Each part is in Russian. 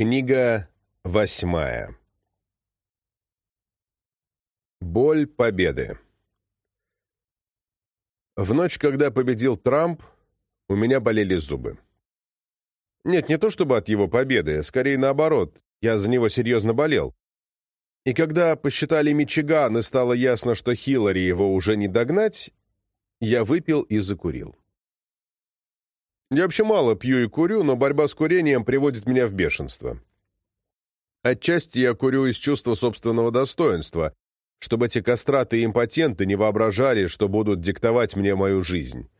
Книга восьмая. Боль победы. В ночь, когда победил Трамп, у меня болели зубы. Нет, не то чтобы от его победы, скорее наоборот, я за него серьезно болел. И когда посчитали Мичиган и стало ясно, что Хиллари его уже не догнать, я выпил и закурил. Я вообще мало пью и курю, но борьба с курением приводит меня в бешенство. Отчасти я курю из чувства собственного достоинства, чтобы эти кастраты и импотенты не воображали, что будут диктовать мне мою жизнь.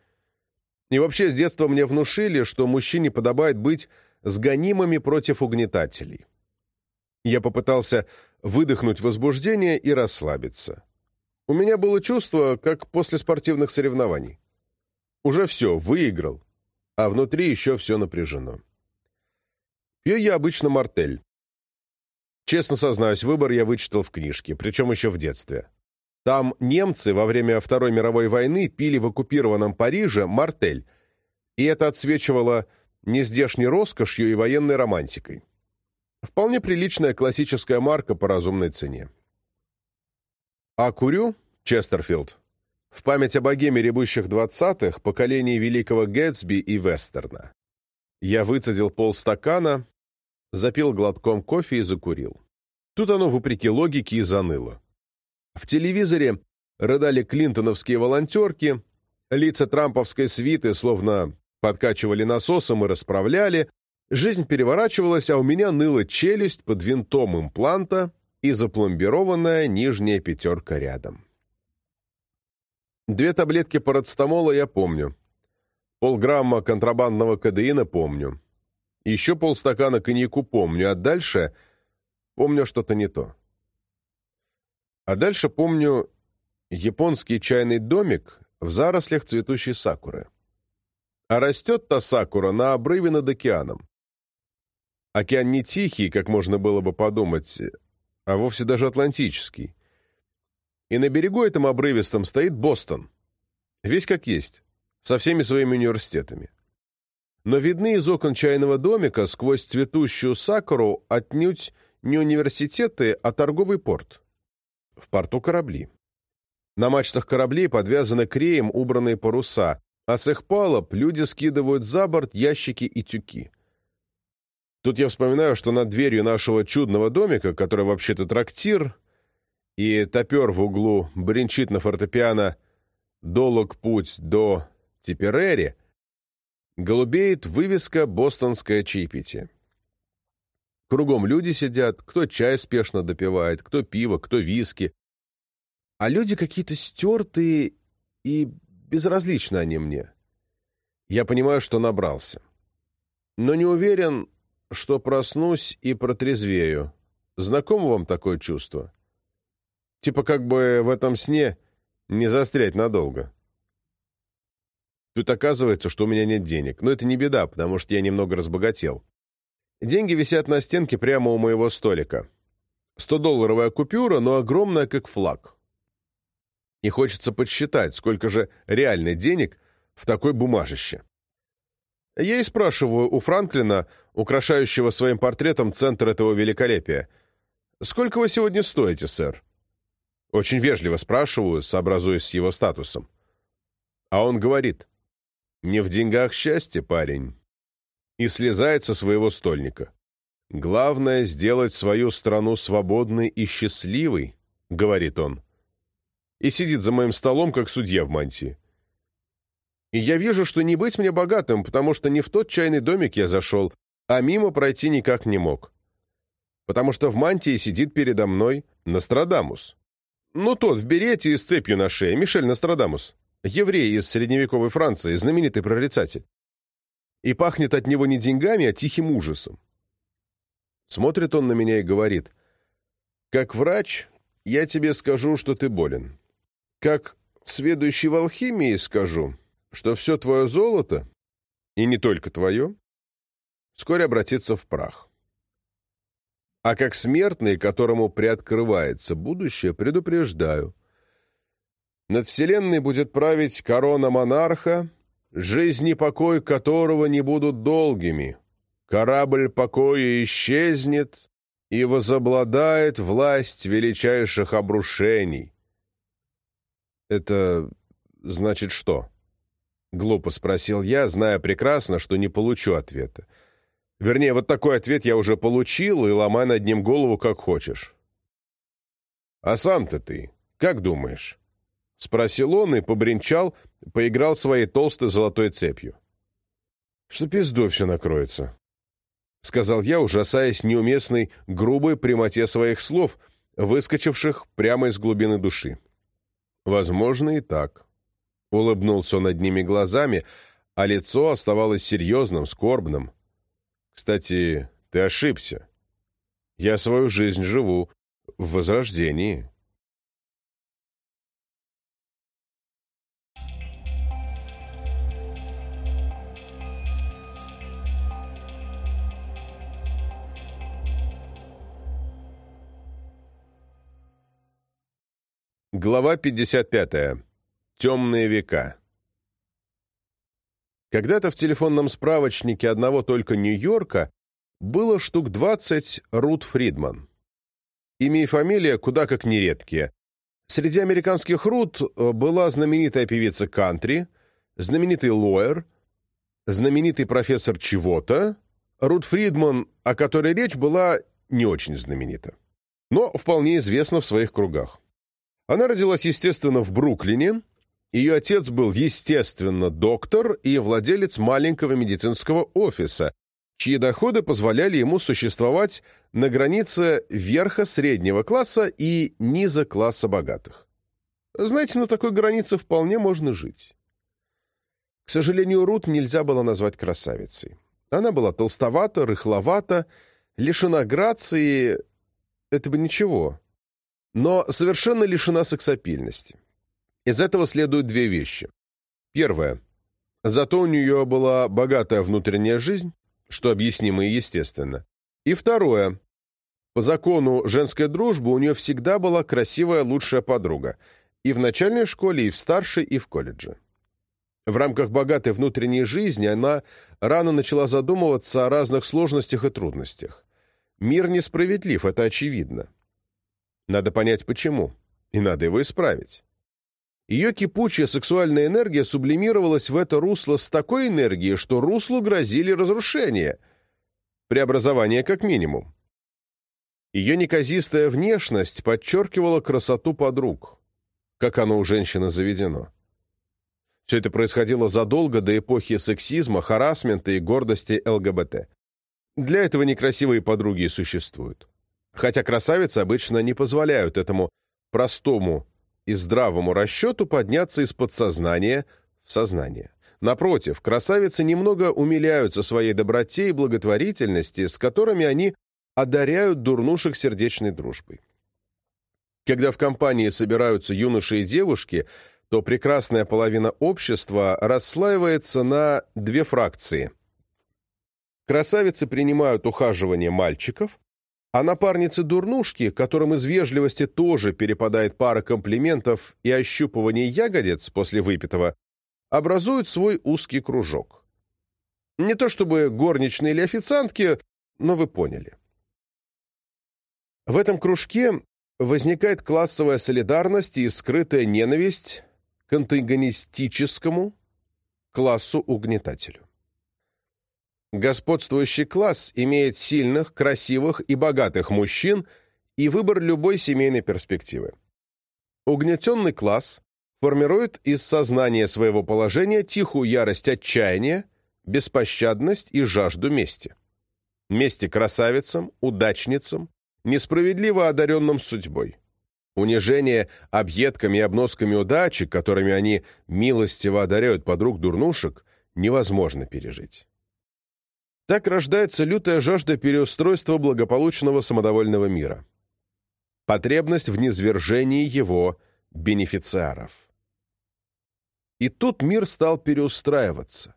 И вообще с детства мне внушили, что мужчине подобает быть с гонимыми против угнетателей. Я попытался выдохнуть возбуждение и расслабиться. У меня было чувство, как после спортивных соревнований. Уже все, выиграл, а внутри еще все напряжено. Пью я обычно мартель. Честно сознаюсь, выбор я вычитал в книжке, причем еще в детстве. Там немцы во время Второй мировой войны пили в оккупированном Париже мартель, и это отсвечивало нездешней роскошью и военной романтикой. Вполне приличная классическая марка по разумной цене. А курю, Честерфилд, в память о богеме рябущих двадцатых, поколений великого Гэтсби и Вестерна. Я выцедил полстакана, запил глотком кофе и закурил. Тут оно, вопреки логике, и заныло. В телевизоре рыдали клинтоновские волонтерки, лица трамповской свиты словно подкачивали насосом и расправляли, жизнь переворачивалась, а у меня ныла челюсть под винтом импланта и запломбированная нижняя пятерка рядом. Две таблетки парацетамола я помню. Полграмма контрабандного кадеина помню. Еще полстакана коньяку помню, а дальше помню что-то не то. А дальше помню японский чайный домик в зарослях цветущей сакуры. А растет та сакура на обрыве над океаном. Океан не тихий, как можно было бы подумать, а вовсе даже атлантический. И на берегу этом обрывистом стоит Бостон. Весь как есть, со всеми своими университетами. Но видны из окон чайного домика сквозь цветущую сакуру отнюдь не университеты, а торговый порт. В порту корабли. На мачтах кораблей подвязаны креем убранные паруса, а с их палуб люди скидывают за борт ящики и тюки. Тут я вспоминаю, что над дверью нашего чудного домика, который вообще-то трактир, и топер в углу бренчит на фортепиано «Долог путь до Типерери», голубеет вывеска «Бостонское чаепитие». Кругом люди сидят, кто чай спешно допивает, кто пиво, кто виски. А люди какие-то стертые и безразличны они мне. Я понимаю, что набрался. Но не уверен, что проснусь и протрезвею. Знакомо вам такое чувство? Типа как бы в этом сне не застрять надолго. Тут оказывается, что у меня нет денег. Но это не беда, потому что я немного разбогател. Деньги висят на стенке прямо у моего столика. 100-долларовая купюра, но огромная, как флаг. И хочется подсчитать, сколько же реально денег в такой бумажище. Я и спрашиваю у Франклина, украшающего своим портретом центр этого великолепия, «Сколько вы сегодня стоите, сэр?» Очень вежливо спрашиваю, сообразуясь с его статусом. А он говорит, «Не в деньгах счастье, парень». И слезает со своего стольника. «Главное — сделать свою страну свободной и счастливой», — говорит он. И сидит за моим столом, как судья в мантии. И я вижу, что не быть мне богатым, потому что не в тот чайный домик я зашел, а мимо пройти никак не мог. Потому что в мантии сидит передо мной Нострадамус. Ну, тот в берете и с цепью на шее, Мишель Нострадамус. Еврей из средневековой Франции, знаменитый прорицатель. И пахнет от него не деньгами, а тихим ужасом. Смотрит он на меня и говорит, «Как врач, я тебе скажу, что ты болен. Как сведущий в алхимии скажу, что все твое золото, и не только твое, вскоре обратится в прах а как смертный, которому приоткрывается будущее, предупреждаю. Над вселенной будет править корона монарха, жизнь и покой которого не будут долгими, корабль покоя исчезнет, и возобладает власть величайших обрушений. Это значит что? Глупо спросил я, зная прекрасно, что не получу ответа. Вернее, вот такой ответ я уже получил, и ломай над ним голову как хочешь. «А сам-то ты как думаешь?» — спросил он и побренчал, поиграл своей толстой золотой цепью. «Что пиздой все накроется», — сказал я, ужасаясь неуместной, грубой прямоте своих слов, выскочивших прямо из глубины души. «Возможно, и так». Улыбнулся он одними глазами, а лицо оставалось серьезным, скорбным. «Кстати, ты ошибся. Я свою жизнь живу в Возрождении». Глава 55. Темные века. Когда-то в телефонном справочнике одного только Нью-Йорка было штук 20 Рут Фридман. Имя и фамилия куда как нередкие. Среди американских Рут э, была знаменитая певица кантри, знаменитый лоер, знаменитый профессор чего-то. Рут Фридман, о которой речь была, не очень знаменита, но вполне известна в своих кругах. Она родилась, естественно, в Бруклине. Ее отец был, естественно, доктор и владелец маленького медицинского офиса, чьи доходы позволяли ему существовать на границе верха среднего класса и низа класса богатых. Знаете, на такой границе вполне можно жить. К сожалению, Рут нельзя было назвать красавицей. Она была толстовата, рыхловата, лишена грации. Это бы ничего но совершенно лишена сексапильности. Из этого следуют две вещи. Первое. Зато у нее была богатая внутренняя жизнь, что объяснимо и естественно. И второе. По закону женской дружбы у нее всегда была красивая лучшая подруга. И в начальной школе, и в старшей, и в колледже. В рамках богатой внутренней жизни она рано начала задумываться о разных сложностях и трудностях. Мир несправедлив, это очевидно. Надо понять, почему, и надо его исправить. Ее кипучая сексуальная энергия сублимировалась в это русло с такой энергией, что руслу грозили разрушения, преобразование как минимум. Ее неказистая внешность подчеркивала красоту подруг, как оно у женщины заведено. Все это происходило задолго до эпохи сексизма, харасмента и гордости ЛГБТ. Для этого некрасивые подруги и существуют хотя красавицы обычно не позволяют этому простому и здравому расчету подняться из подсознания в сознание. Напротив, красавицы немного умиляются своей доброте и благотворительности, с которыми они одаряют дурнушек сердечной дружбой. Когда в компании собираются юноши и девушки, то прекрасная половина общества расслаивается на две фракции. Красавицы принимают ухаживание мальчиков, а напарницы-дурнушки, которым из вежливости тоже перепадает пара комплиментов и ощупывание ягодиц после выпитого, образуют свой узкий кружок. Не то чтобы горничные или официантки, но вы поняли. В этом кружке возникает классовая солидарность и скрытая ненависть к антагонистическому классу-угнетателю. Господствующий класс имеет сильных, красивых и богатых мужчин и выбор любой семейной перспективы. Угнетенный класс формирует из сознания своего положения тихую ярость отчаяния, беспощадность и жажду мести. Мести красавицам, удачницам, несправедливо одаренным судьбой. Унижение объедками и обносками удачи, которыми они милостиво одаряют подруг дурнушек, невозможно пережить. Так рождается лютая жажда переустройства благополучного самодовольного мира. Потребность в низвержении его бенефициаров. И тут мир стал переустраиваться.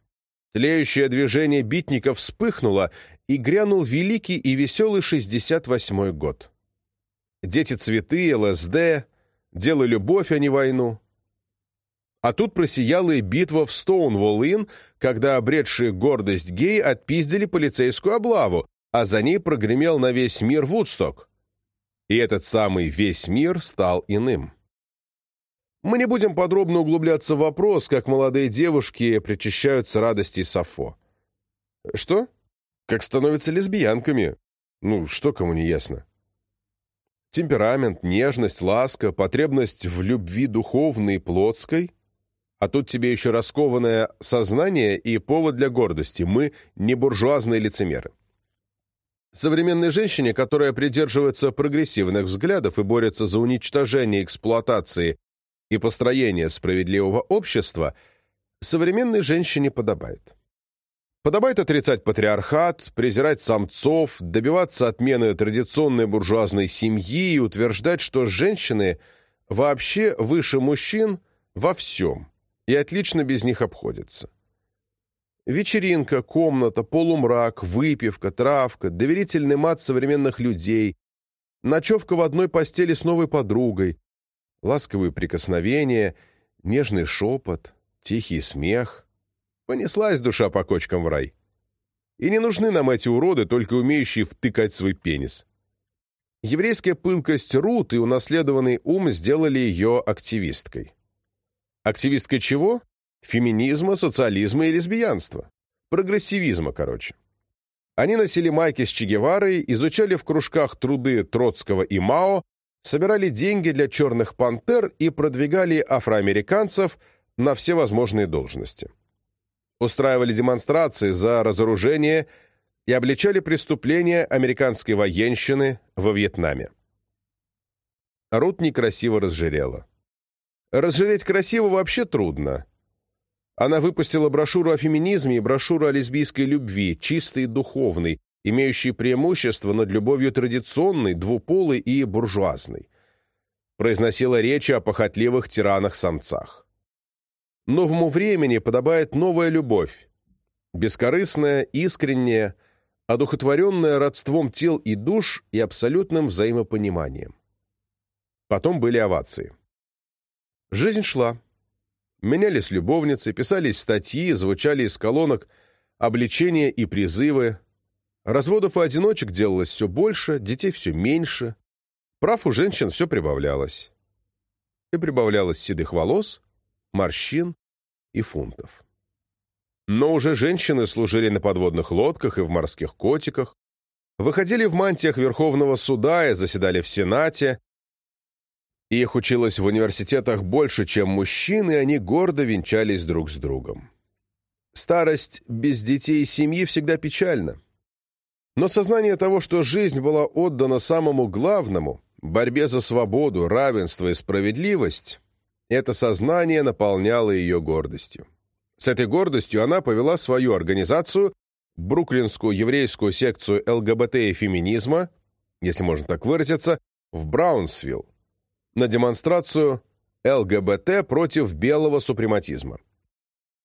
Тлеющее движение битников вспыхнуло, и грянул великий и веселый 68-й год. Дети цветы, ЛСД, дело любовь, а не войну. А тут просияла и битва в Стоунволл-Инн, когда обретшие гордость геи отпиздили полицейскую облаву, а за ней прогремел на весь мир Вудсток. И этот самый весь мир стал иным. Мы не будем подробно углубляться в вопрос, как молодые девушки причащаются радости Сафо. Что? Как становятся лесбиянками? Ну, что кому не ясно? Темперамент, нежность, ласка, потребность в любви духовной и плотской — а тут тебе еще раскованное сознание и повод для гордости. Мы не буржуазные лицемеры. Современной женщине, которая придерживается прогрессивных взглядов и борется за уничтожение эксплуатации и построение справедливого общества, современной женщине подобает. Подобает отрицать патриархат, презирать самцов, добиваться отмены традиционной буржуазной семьи и утверждать, что женщины вообще выше мужчин во всем и отлично без них обходится. Вечеринка, комната, полумрак, выпивка, травка, доверительный мат современных людей, ночевка в одной постели с новой подругой, ласковые прикосновения, нежный шепот, тихий смех. Понеслась душа по кочкам в рай. И не нужны нам эти уроды, только умеющие втыкать свой пенис. Еврейская пылкость Рут и унаследованный ум сделали ее активисткой. Активисткой чего? Феминизма, социализма и лесбиянства. Прогрессивизма, короче. Они носили майки с Че Геварой, изучали в кружках труды Троцкого и Мао, собирали деньги для черных пантер и продвигали афроамериканцев на все возможные должности. Устраивали демонстрации за разоружение и обличали преступления американской военщины во Вьетнаме. Рут некрасиво разжирела. Разжиреть красиво вообще трудно. Она выпустила брошюру о феминизме и брошюру о лесбийской любви, чистой и духовной, имеющей преимущество над любовью традиционной, двуполой и буржуазной. Произносила речи о похотливых тиранах-самцах. Новому времени подобает новая любовь, бескорыстная, искренняя, одухотворенная родством тел и душ и абсолютным взаимопониманием. Потом были овации. Жизнь шла. Менялись любовницы, писались статьи, звучали из колонок обличения и призывы. Разводов и одиночек делалось все больше, детей все меньше. Прав у женщин все прибавлялось. И прибавлялось седых волос, морщин и фунтов. Но уже женщины служили на подводных лодках и в морских котиках, выходили в мантиях Верховного суда и заседали в Сенате, их училось в университетах больше, чем мужчин, и они гордо венчались друг с другом. Старость без детей и семьи всегда печальна. Но сознание того, что жизнь была отдана самому главному – борьбе за свободу, равенство и справедливость, это сознание наполняло ее гордостью. С этой гордостью она повела свою организацию, Бруклинскую еврейскую секцию ЛГБТ и феминизма, если можно так выразиться, в Браунсвилл, на демонстрацию ЛГБТ против белого супрематизма.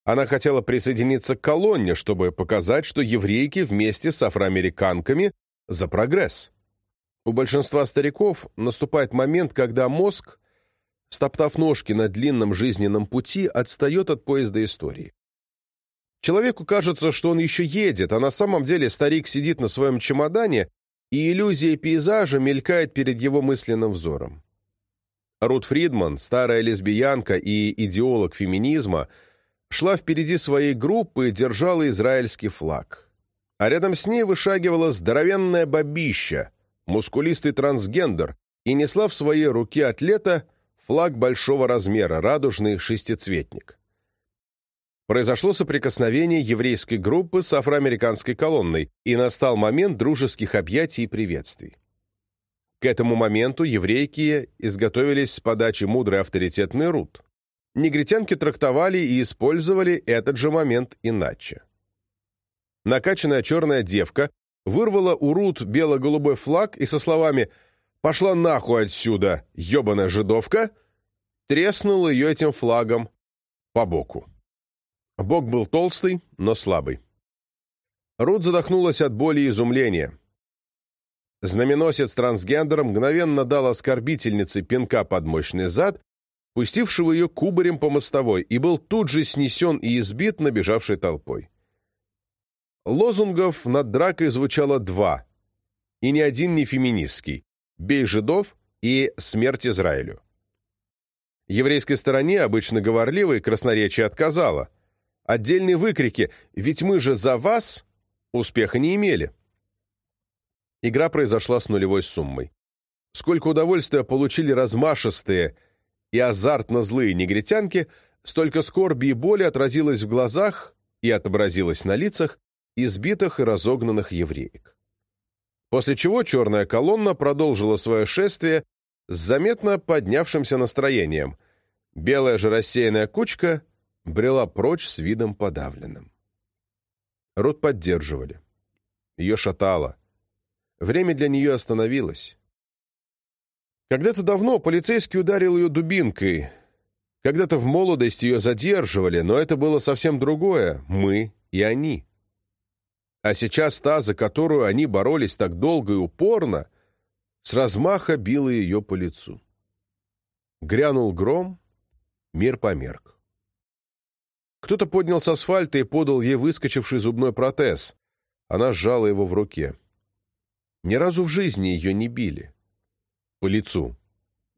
Она хотела присоединиться к колонне, чтобы показать, что еврейки вместе с афроамериканками за прогресс. У большинства стариков наступает момент, когда мозг, стоптав ножки на длинном жизненном пути, отстает от поезда истории. Человеку кажется, что он еще едет, а на самом деле старик сидит на своем чемодане, и иллюзия пейзажа мелькает перед его мысленным взором. Рут Фридман, старая лесбиянка и идеолог феминизма, шла впереди своей группы и держала израильский флаг. А рядом с ней вышагивала здоровенная бабища, мускулистый трансгендер, и несла в своей руке атлета флаг большого размера, радужный шестицветник. Произошло соприкосновение еврейской группы с афроамериканской колонной, и настал момент дружеских объятий и приветствий. К этому моменту еврейки изготовились с подачи мудрой авторитетной Рут. Негритянки трактовали и использовали этот же момент иначе. Накачанная черная девка вырвала у Рут бело-голубой флаг и со словами «Пошла нахуй отсюда, ебаная жидовка!» треснула ее этим флагом по боку. Бок был толстый, но слабый. Рут задохнулась от боли и изумления. Знаменосец трансгендера мгновенно дал оскорбительнице пинка под мощный зад, пустившего ее кубарем по мостовой, и был тут же снесен и избит набежавшей толпой. Лозунгов над дракой звучало два, и ни один не феминистский «Бей жидов» и «Смерть Израилю». Еврейской стороне, обычно говорливой, красноречие отказало. Отдельные выкрики «Ведь мы же за вас!» успеха не имели. Игра произошла с нулевой суммой. Сколько удовольствия получили размашистые и азартно злые негритянки, столько скорби и боли отразилось в глазах и отобразилось на лицах избитых и разогнанных евреек. После чего черная колонна продолжила свое шествие с заметно поднявшимся настроением. Белая же рассеянная кучка брела прочь с видом подавленным. Рут поддерживали. Ее шатало. Время для нее остановилось. Когда-то давно полицейский ударил ее дубинкой. Когда-то в молодости ее задерживали, но это было совсем другое. Мы и они. А сейчас та, за которую они боролись так долго и упорно, с размаха била ее по лицу. Грянул гром, мир померк. Кто-то поднял с асфальта и подал ей выскочивший зубной протез. Она сжала его в руке. Ни разу в жизни ее не били. По лицу.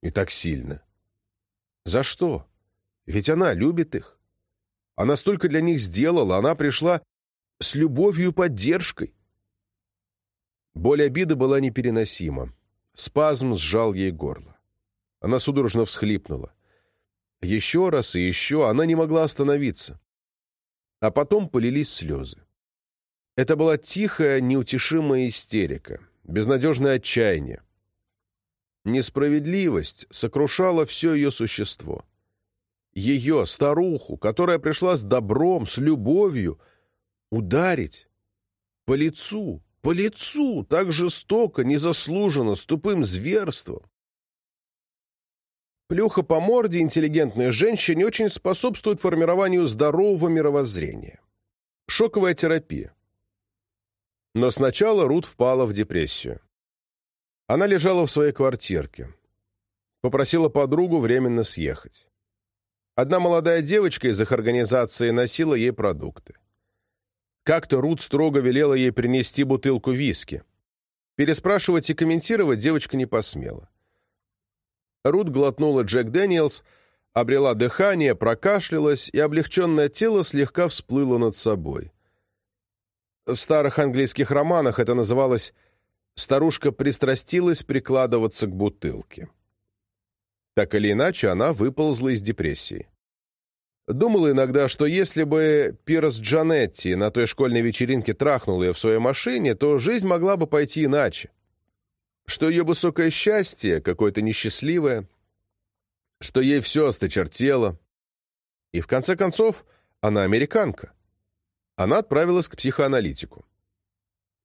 И так сильно. За что? Ведь она любит их. Она столько для них сделала, она пришла с любовью и поддержкой. Боль обиды была непереносима. Спазм сжал ей горло. Она судорожно всхлипнула. Еще раз и еще она не могла остановиться. А потом полились слезы. Это была тихая, неутешимая истерика, безнадежное отчаяние. Несправедливость сокрушала все ее существо. Ее, старуху, которая пришла с добром, с любовью, ударить по лицу, по лицу, так жестоко, незаслуженно, с тупым зверством. Плюха по морде интеллигентной женщине очень способствует формированию здорового мировоззрения. Шоковая терапия. Но сначала Рут впала в депрессию. Она лежала в своей квартирке. Попросила подругу временно съехать. Одна молодая девочка из их организации носила ей продукты. Как-то Рут строго велела ей принести бутылку виски. Переспрашивать и комментировать девочка не посмела. Рут глотнула Джек Дэниелс, обрела дыхание, прокашлялась, и облегченное тело слегка всплыло над собой. В старых английских романах это называлось «старушка пристрастилась прикладываться к бутылке». Так или иначе, она выползла из депрессии. Думала иногда, что если бы Пирс Джанетти на той школьной вечеринке трахнул ее в своей машине, то жизнь могла бы пойти иначе что ее высокое счастье какое-то несчастливое, что ей все осточертело. И в конце концов, она американка. Она отправилась к психоаналитику.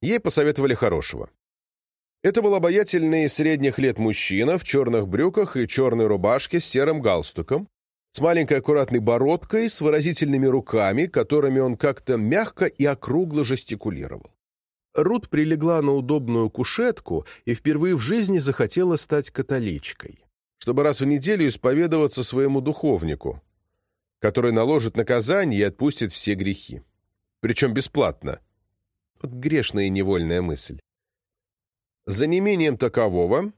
Ей посоветовали хорошего. Это был обаятельный средних лет мужчина в черных брюках и черной рубашке с серым галстуком, с маленькой аккуратной бородкой, с выразительными руками, которыми он как-то мягко и округло жестикулировал. Рут прилегла на удобную кушетку и впервые в жизни захотела стать католичкой, чтобы раз в неделю исповедоваться своему духовнику, который наложит наказание и отпустит все грехи. Причем бесплатно. Вот грешная и невольная мысль. За неимением такового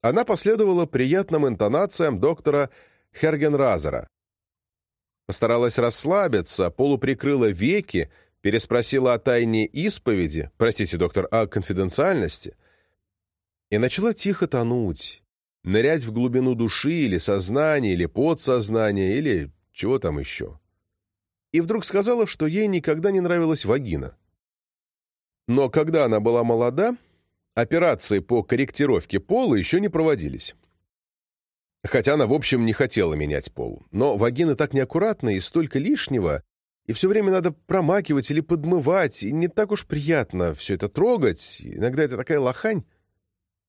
она последовала приятным интонациям доктора Хергенразера. Постаралась расслабиться, полуприкрыла веки, переспросила о тайне исповеди, простите, доктор, о конфиденциальности, и начала тихо тонуть, нырять в глубину души или сознания, или подсознания, или чего там еще. И вдруг сказала, что ей никогда не нравилась вагина. Но когда она была молода, операции по корректировке пола еще не проводились. Хотя она, в общем, не хотела менять пол. Но вагины так неаккуратны и столько лишнего, и все время надо промакивать или подмывать, и не так уж приятно все это трогать. Иногда это такая лохань.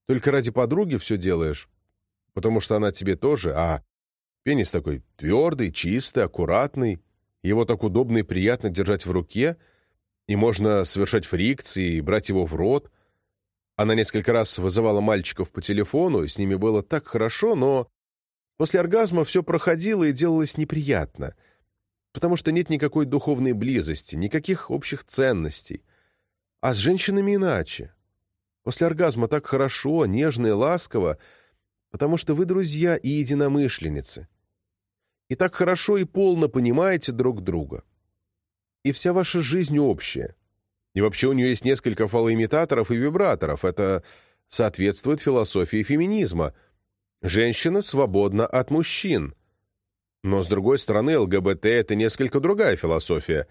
Только ради подруги все делаешь, потому что она тебе тоже, а пенис такой твердый, чистый, аккуратный, его так удобно и приятно держать в руке, и можно совершать фрикции и брать его в рот. Она несколько раз вызывала мальчиков по телефону, и с ними было так хорошо, но После оргазма все проходило и делалось неприятно, потому что нет никакой духовной близости, никаких общих ценностей. А с женщинами иначе. После оргазма так хорошо, нежно и ласково, потому что вы друзья и единомышленницы. И так хорошо и полно понимаете друг друга. И вся ваша жизнь общая. И вообще у нее есть несколько фалоимитаторов и вибраторов. Это соответствует философии феминизма. Женщина свободна от мужчин. Но, с другой стороны, ЛГБТ — это несколько другая философия.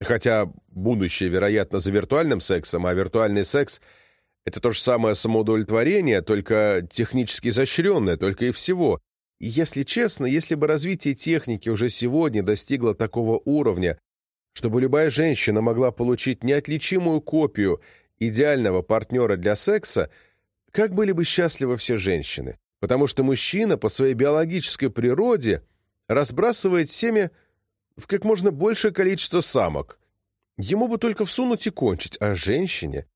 Хотя будущее, вероятно, за виртуальным сексом, а виртуальный секс — это то же самое самоудовлетворение, только технически изощренное, только и всего. И если честно, если бы развитие техники уже сегодня достигло такого уровня, чтобы любая женщина могла получить неотличимую копию идеального партнера для секса, как были бы счастливы все женщины. Потому что мужчина по своей биологической природе разбрасывает семя в как можно большее количество самок. Ему бы только всунуть и кончить, а женщине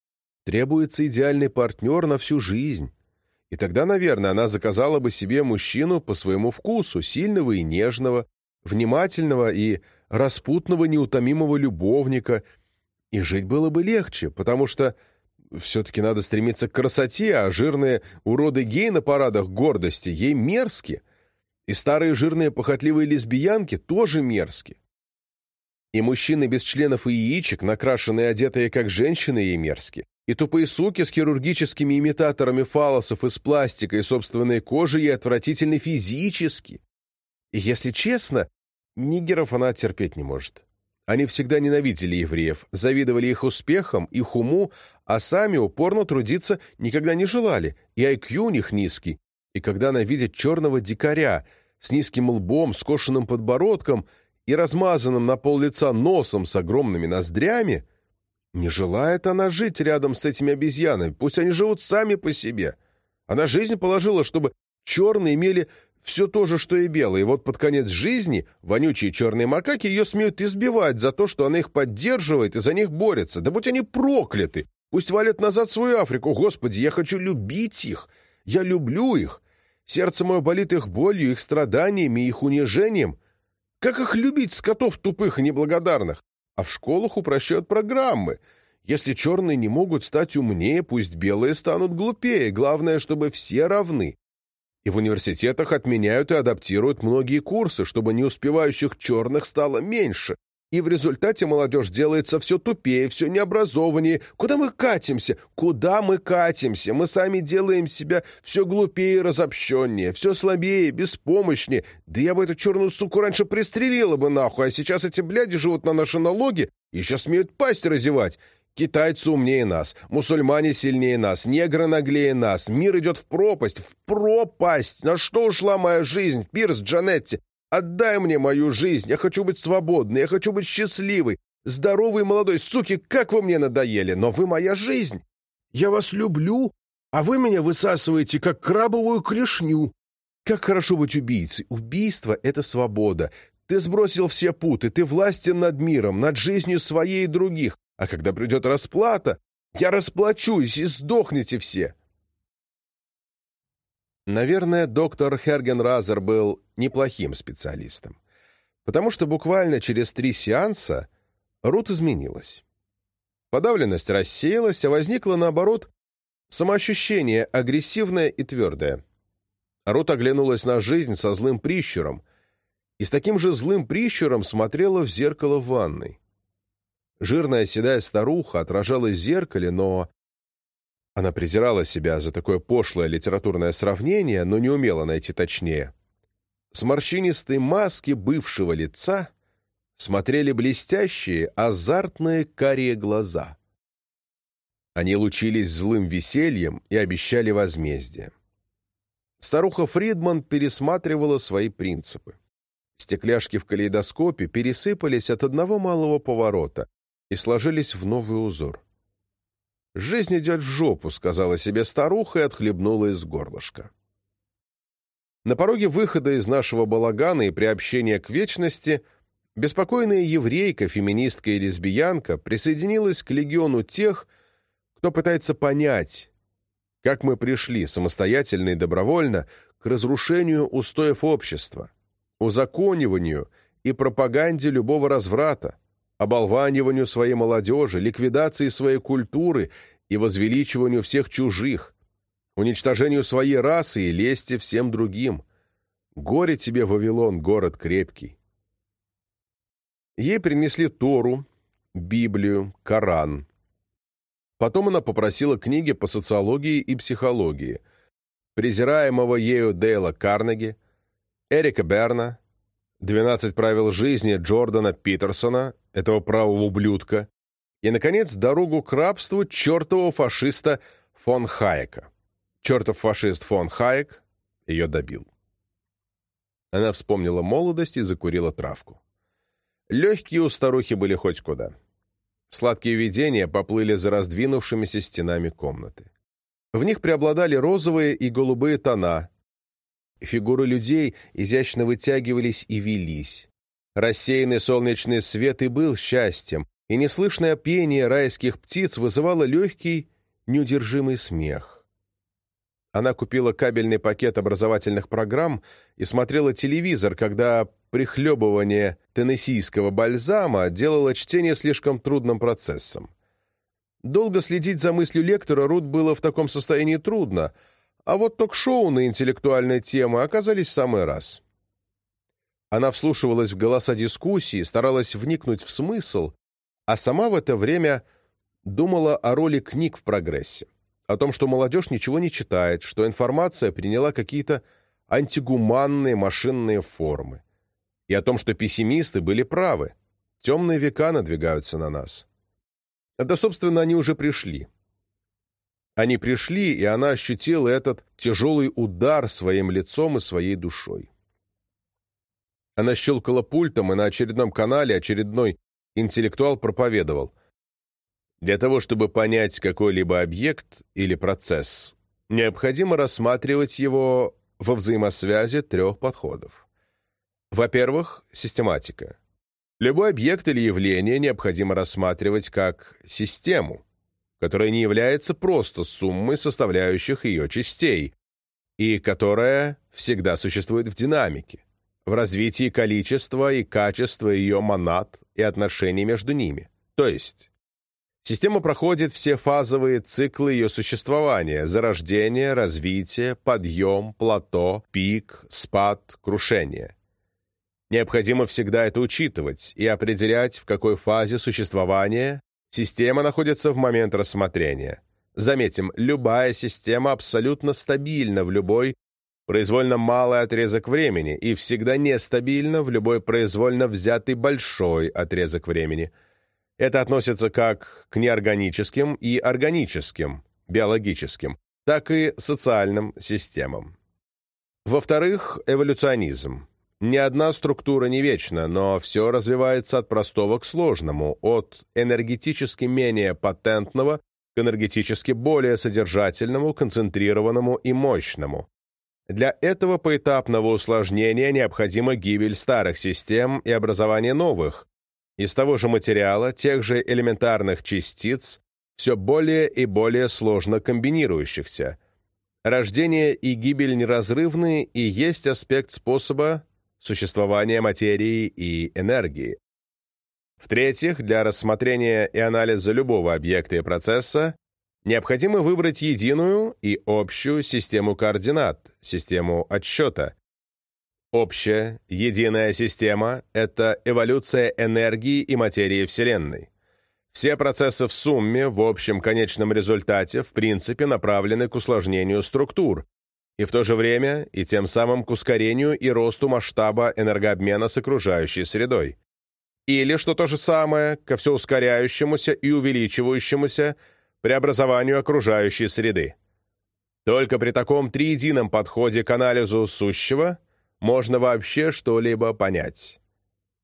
требуется идеальный партнер на всю жизнь. И тогда, наверное, она заказала бы себе мужчину по своему вкусу, сильного и нежного, внимательного и распутного неутомимого любовника, и жить было бы легче, потому что все-таки надо стремиться к красоте, а жирные уроды гей на парадах гордости ей мерзки. И старые жирные похотливые лесбиянки тоже мерзки. И мужчины без членов и яичек, накрашенные одетые как женщины, ей мерзки. И тупые суки с хирургическими имитаторами фалосов из пластика и собственной кожи ей отвратительны физически. И, если честно, нигеров она терпеть не может. Они всегда ненавидели евреев, завидовали их успехам, их уму, а сами упорно трудиться никогда не желали, и IQ у них низкий. И когда она видит черного дикаря с низким лбом, скошенным подбородком и размазанным на пол лица носом с огромными ноздрями, не желает она жить рядом с этими обезьянами, пусть они живут сами по себе. Она жизнь положила, чтобы черные имели все то же, что и белые. И вот под конец жизни вонючие черные макаки ее смеют избивать за то, что она их поддерживает и за них борется. Да будь они прокляты! Пусть валят назад свою Африку. Господи, я хочу любить их. Я люблю их. Сердце мое болит их болью, их страданиями, их унижением. Как их любить, скотов тупых и неблагодарных? А в школах упрощают программы. Если черные не могут стать умнее, пусть белые станут глупее. Главное, чтобы все равны. И в университетах отменяют и адаптируют многие курсы, чтобы не успевающих черных стало меньше. И в результате молодежь делается все тупее, все необразованнее. Куда мы катимся? Куда мы катимся? Мы сами делаем себя все глупее и разобщеннее, все слабее, беспомощнее. Да я бы эту черную суку раньше пристрелила бы нахуй, а сейчас эти бляди живут на наши налоги и еще смеют пасть разевать. Китайцы умнее нас, мусульмане сильнее нас, негры наглее нас. Мир идет в пропасть, в пропасть. На что ушла моя жизнь, Пирс Джанетти? Отдай мне мою жизнь. Я хочу быть свободной, я хочу быть счастливой, здоровой молодой. Суки, как вы мне надоели, но вы моя жизнь. Я вас люблю, а вы меня высасываете, как крабовую клешню. Как хорошо быть убийцей. Убийство — это свобода. Ты сбросил все путы, ты властен над миром, над жизнью своей и других. А когда придет расплата, я расплачусь и сдохнете все. Наверное, доктор Хергенразер был неплохим специалистом, потому что буквально через три сеанса Рут изменилась. Подавленность рассеялась, а возникло, наоборот, самоощущение агрессивное и твердое. Рут оглянулась на жизнь со злым прищуром и с таким же злым прищуром смотрела в зеркало в ванной. Жирная седая старуха отражалась в зеркале, но... Она презирала себя за такое пошлое литературное сравнение, но не умела найти точнее. С морщинистой маски бывшего лица смотрели блестящие, азартные карие глаза. Они лучились злым весельем и обещали возмездие. Старуха Фридман пересматривала свои принципы. Стекляшки в калейдоскопе пересыпались от одного малого поворота, и сложились в новый узор. «Жизнь идет в жопу», — сказала себе старуха и отхлебнула из горлышка. На пороге выхода из нашего балагана и приобщения к вечности беспокойная еврейка, феминистка и лесбиянка присоединилась к легиону тех, кто пытается понять, как мы пришли самостоятельно и добровольно к разрушению устоев общества, узакониванию и пропаганде любого разврата, оболваниванию своей молодежи, ликвидации своей культуры и возвеличиванию всех чужих, уничтожению своей расы и лести всем другим. Горе тебе, Вавилон, город крепкий. Ей принесли Тору, Библию, Коран. Потом она попросила книги по социологии и психологии, презираемого ею Дейла Карнеги, Эрика Берна, «12 правил жизни» Джордана Питерсона, этого правого ублюдка, и, наконец, «Дорогу к рабству» чертового фашиста фон Хайека. Чертов фашист фон Хайек ее добил. Она вспомнила молодость и закурила травку. Легкие у старухи были хоть куда. Сладкие видения поплыли за раздвинувшимися стенами комнаты. В них преобладали розовые и голубые тона. Фигуры людей изящно вытягивались и велись. Рассеянный солнечный свет и был счастьем, и неслышное пение райских птиц вызывало легкий, неудержимый смех. Она купила кабельный пакет образовательных программ и смотрела телевизор, когда прихлебывание теннессийского бальзама делало чтение слишком трудным процессом. Долго следить за мыслью лектора Рут было в таком состоянии трудно, а вот ток-шоу на интеллектуальные темы оказались в самый раз. Она вслушивалась в голоса дискуссии, старалась вникнуть в смысл, а сама в это время думала о роли книг в прогрессе о том, что молодежь ничего не читает, что информация приняла какие-то антигуманные машинные формы, и о том, что пессимисты были правы, темные века надвигаются на нас. Да, собственно, они уже пришли. Они пришли, и она ощутила этот тяжелый удар своим лицом и своей душой. Она щелкала пультом, и на очередном канале очередной интеллектуал проповедовал. Для того, чтобы понять какой-либо объект или процесс, необходимо рассматривать его во взаимосвязи трех подходов. Во-первых, систематика. Любой объект или явление необходимо рассматривать как систему, которая не является просто суммой составляющих ее частей, и которая всегда существует в динамике, в развитии количества и качества ее монад и отношений между ними. То есть, Система проходит все фазовые циклы ее существования – зарождение, развитие, подъем, плато, пик, спад, крушение. Необходимо всегда это учитывать и определять, в какой фазе существования система находится в момент рассмотрения. Заметим, любая система абсолютно стабильна в любой произвольно малый отрезок времени и всегда нестабильна в любой произвольно взятый большой отрезок времени – это относится как к неорганическим и органическим, биологическим, так и социальным системам. Во-вторых, эволюционизм. Ни одна структура не вечна, но все развивается от простого к сложному, от энергетически менее патентного к энергетически более содержательному, концентрированному и мощному. Для этого поэтапного усложнения необходима гибель старых систем и образование новых, из того же материала, тех же элементарных частиц, все более и более сложно комбинирующихся. Рождение и гибель неразрывны и есть аспект способа существования материи и энергии. В-третьих, для рассмотрения и анализа любого объекта и процесса необходимо выбрать единую и общую систему координат, систему отсчета, Общая, единая система — это эволюция энергии и материи Вселенной. Все процессы в сумме, в общем конечном результате, в принципе, направлены к усложнению структур, и в то же время и тем самым к ускорению и росту масштаба энергообмена с окружающей средой. Или, что то же самое, ко все ускоряющемуся и увеличивающемуся преобразованию окружающей среды. Только при таком триедином подходе к анализу сущего – можно вообще что-либо понять.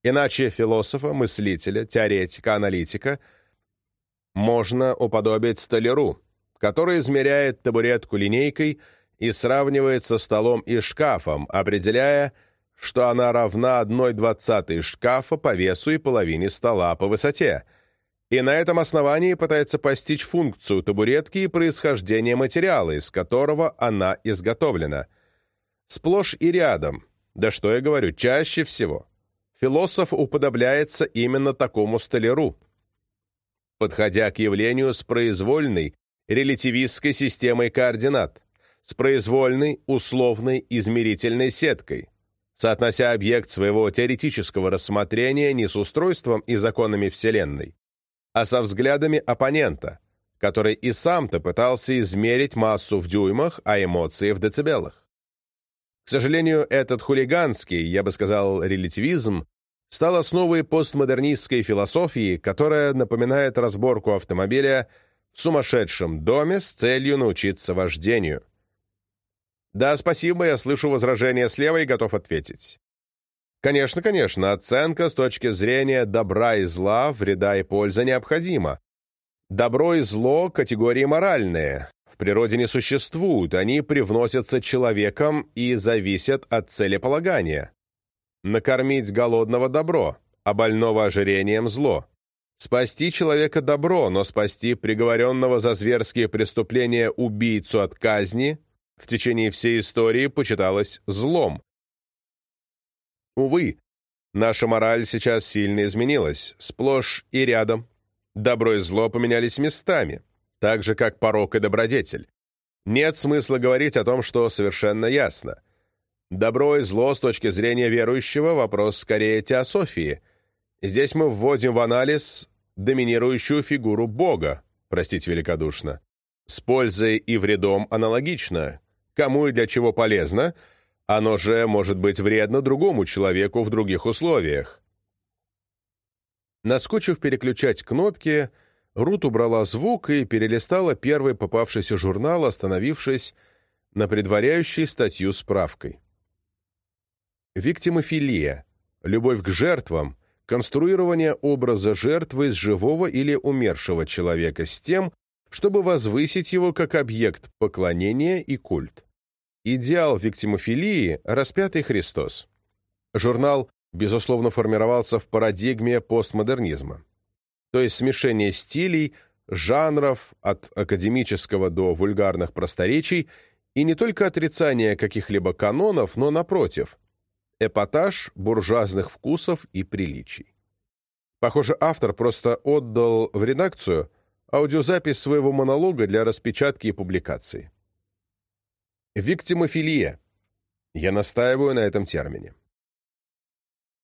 Иначе философа, мыслителя, теоретика, аналитика можно уподобить столяру, который измеряет табуретку линейкой и сравнивает со столом и шкафом, определяя, что она равна одной двадцатой шкафа по весу и половине стола по высоте, и на этом основании пытается постичь функцию табуретки и происхождение материала, из которого она изготовлена. Сплошь и рядом, да что я говорю, чаще всего, философ уподобляется именно такому столяру, подходя к явлению с произвольной, релятивистской системой координат, с произвольной, условной, измерительной сеткой, соотнося объект своего теоретического рассмотрения не с устройством и законами Вселенной, а со взглядами оппонента, который и сам-то пытался измерить массу в дюймах, а эмоции в децибелах. К сожалению, этот хулиганский, я бы сказал, релятивизм стал основой постмодернистской философии, которая напоминает разборку автомобиля в сумасшедшем доме с целью научиться вождению. Да, спасибо, я слышу возражения слева и готов ответить. Конечно, конечно, оценка с точки зрения добра и зла, вреда и пользы необходима. Добро и зло – категории моральные. В природе не существуют, они привносятся человеком и зависят от целеполагания. Накормить голодного – добро, а больного ожирением – зло. Спасти человека – добро, но спасти приговоренного за зверские преступления убийцу от казни в течение всей истории почиталось злом. Увы, наша мораль сейчас сильно изменилась, сплошь и рядом. Добро и зло поменялись местами, так же, как порок и добродетель. Нет смысла говорить о том, что совершенно ясно. Добро и зло с точки зрения верующего – вопрос скорее теософии. Здесь мы вводим в анализ доминирующую фигуру Бога, простите великодушно. С пользой и вредом аналогично. Кому и для чего полезно – оно же может быть вредно другому человеку в других условиях. Наскучив переключать кнопки, Рут убрала звук и перелистала первый попавшийся журнал, остановившись на предваряющей статью справкой. Виктимофилия. Любовь к жертвам. Конструирование образа жертвы из живого или умершего человека с тем, чтобы возвысить его как объект поклонения и культ. Идеал виктимофилии – распятый Христос. Журнал, безусловно, формировался в парадигме постмодернизма, то есть смешение стилей, жанров от академического до вульгарных просторечий и не только отрицание каких-либо канонов, но, напротив, эпатаж буржуазных вкусов и приличий. Похоже, автор просто отдал в редакцию аудиозапись своего монолога для распечатки и публикации. Виктимофилия. Я настаиваю на этом термине.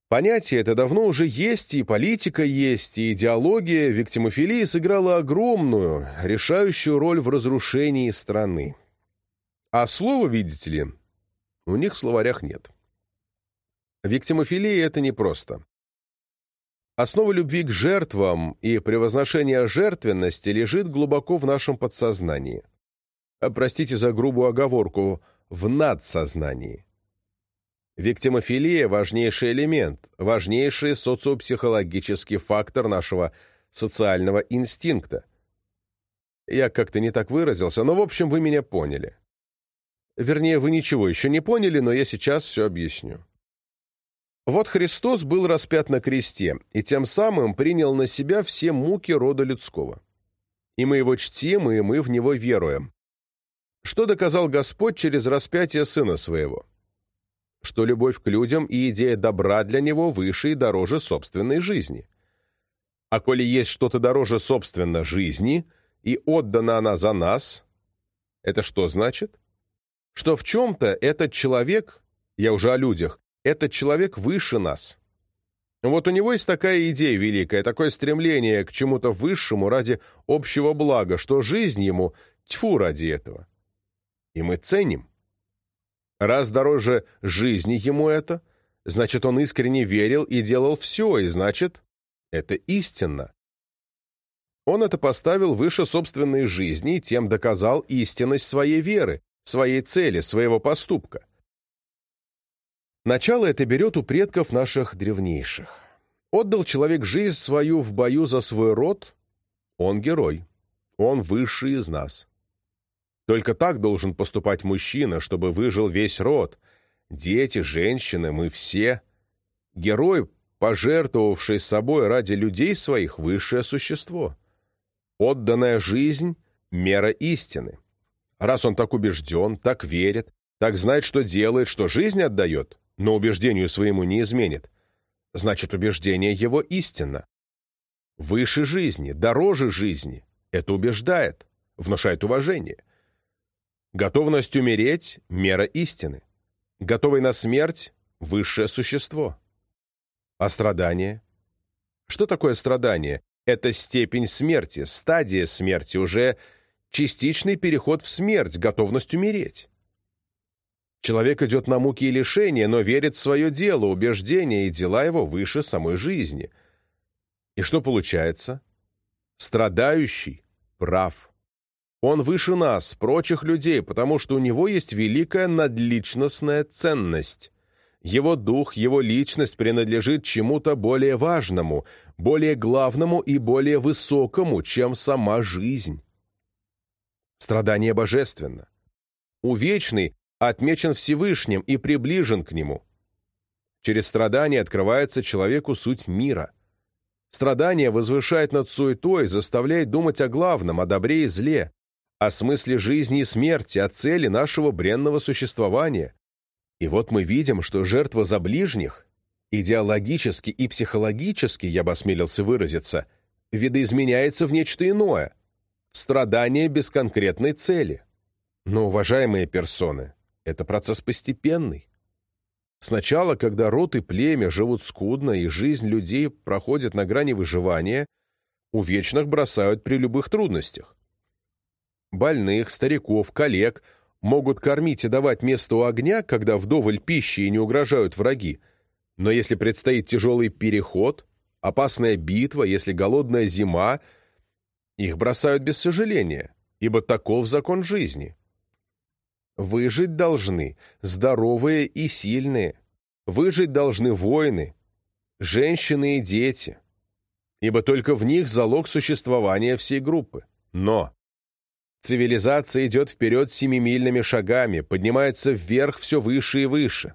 Понятие это давно уже есть, и политика есть, и идеология виктимофилии сыграла огромную, решающую роль в разрушении страны. А слова, видите ли, у них в словарях нет. Виктимофилия — это непросто. Основа любви к жертвам и превозношения жертвенности лежит глубоко в нашем подсознании. Э, простите за грубую оговорку, в надсознании. Виктимофилия – важнейший элемент, важнейший социопсихологический фактор нашего социального инстинкта. Я как-то не так выразился, но, в общем, вы меня поняли. Вернее, вы ничего еще не поняли, но я сейчас все объясню. Вот Христос был распят на кресте и тем самым принял на себя все муки рода людского. И мы его чтим, и мы в него веруем. Что доказал Господь через распятие Сына Своего? Что любовь к людям и идея добра для Него выше и дороже собственной жизни. А коли есть что-то дороже собственно жизни, и отдана она за нас, это что значит? Что в чем-то этот человек, я уже о людях, этот человек выше нас. Вот у него есть такая идея великая, такое стремление к чему-то высшему ради общего блага, что жизнь ему тьфу ради этого и мы ценим. Раз дороже жизни ему это, значит, он искренне верил и делал все, и значит, это истинно. Он это поставил выше собственной жизни и тем доказал истинность своей веры, своей цели, своего поступка. Начало это берет у предков наших древнейших. Отдал человек жизнь свою в бою за свой род, он герой, он высший из нас. Только так должен поступать мужчина, чтобы выжил весь род. Дети, женщины, мы все. Герой пожертвовавший собой ради людей своих высшее существо. Отданная жизнь — мера истины. Раз он так убежден, так верит, так знает, что делает, что жизнь отдает, но убеждению своему не изменит, значит, убеждение его истинно. Выше жизни, дороже жизни. Это убеждает, внушает уважение. Готовность умереть — мера истины. Готовый на смерть — высшее существо. А страдание? Что такое страдание? Это степень смерти, стадия смерти, уже частичный переход в смерть, готовность умереть. Человек идет на муки и лишения, но верит в свое дело, убеждения и дела его выше самой жизни. И что получается? Страдающий прав. Он выше нас, прочих людей, потому что у него есть великая надличностная ценность. Его дух, его личность принадлежит чему-то более важному, более главному и более высокому, чем сама жизнь. Страдание божественно. Увечный отмечен Всевышним и приближен к Нему. Через страдание открывается человеку суть мира. Страдание возвышает над суетой, заставляет думать о главном, о добре и зле, о смысле жизни и смерти, о цели нашего бренного существования. И вот мы видим, что жертва за ближних, идеологически и психологически, я бы осмелился выразиться, видоизменяется в нечто иное – страдание без конкретной цели. Но, уважаемые персоны, это процесс постепенный. Сначала, когда род и племя живут скудно, и жизнь людей проходит на грани выживания, увечных бросают при любых трудностях. Больных, стариков, коллег могут кормить и давать место у огня, когда вдоволь пищи и не угрожают враги, но если предстоит тяжелый переход, опасная битва, если голодная зима, их бросают без сожаления, ибо таков закон жизни. Выжить должны здоровые и сильные. Выжить должны воины, женщины и дети, ибо только в них залог существования всей группы. Но цивилизация идет вперед семимильными шагами, поднимается вверх все выше и выше.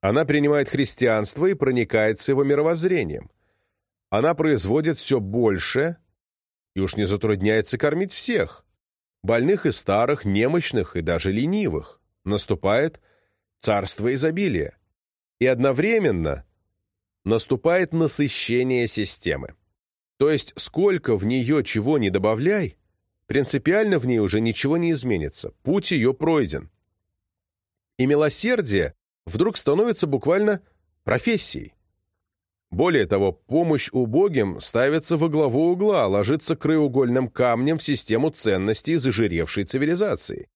Она принимает христианство и проникается его мировоззрением. Она производит все больше и уж не затрудняется кормить всех – больных и старых, немощных и даже ленивых. Наступает царство изобилия. И одновременно наступает насыщение системы. То есть сколько в нее чего не добавляй, принципиально в ней уже ничего не изменится, путь ее пройден. И милосердие вдруг становится буквально профессией. Более того, помощь убогим ставится во главу угла, ложится краеугольным камнем в систему ценностей зажиревшей цивилизации.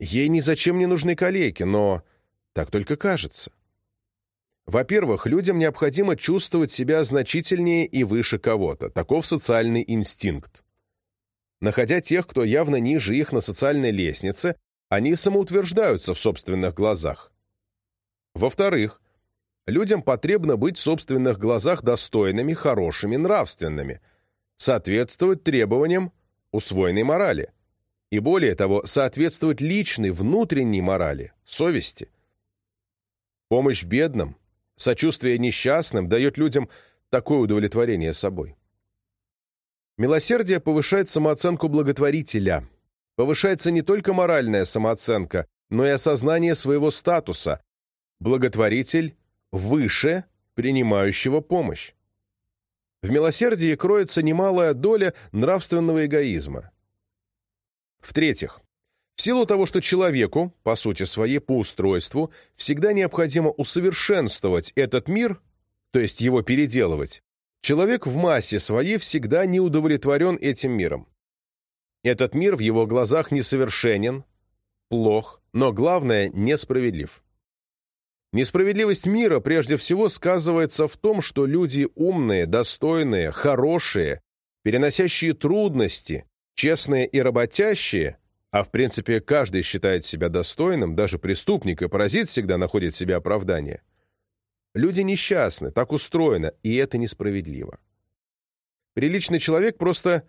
Ей ни зачем не нужны калеки, но так только кажется. Во-первых, людям необходимо чувствовать себя значительнее и выше кого-то. Таков социальный инстинкт. Находя тех, кто явно ниже их на социальной лестнице, они самоутверждаются в собственных глазах. Во-вторых, людям потребно быть в собственных глазах достойными, хорошими, нравственными, соответствовать требованиям усвоенной морали. И более того, соответствовать личной, внутренней морали, совести. Помощь бедным, сочувствие несчастным дает людям такое удовлетворение собой. Милосердие повышает самооценку благотворителя. Повышается не только моральная самооценка, но и осознание своего статуса. Благотворитель выше принимающего помощь. В милосердии кроется немалая доля нравственного эгоизма. В-третьих, в силу того, что человеку, по сути своей, по устройству, всегда необходимо усовершенствовать этот мир, то есть его переделывать, человек в массе своей всегда не удовлетворен этим миром. Этот мир в его глазах несовершенен, плох, но главное – несправедлив. Несправедливость мира прежде всего сказывается в том, что люди умные, достойные, хорошие, переносящие трудности, честные и работящие, а в принципе каждый считает себя достойным, даже преступник и паразит всегда находит себе оправдание. Люди несчастны, так устроено, и это несправедливо. Приличный человек просто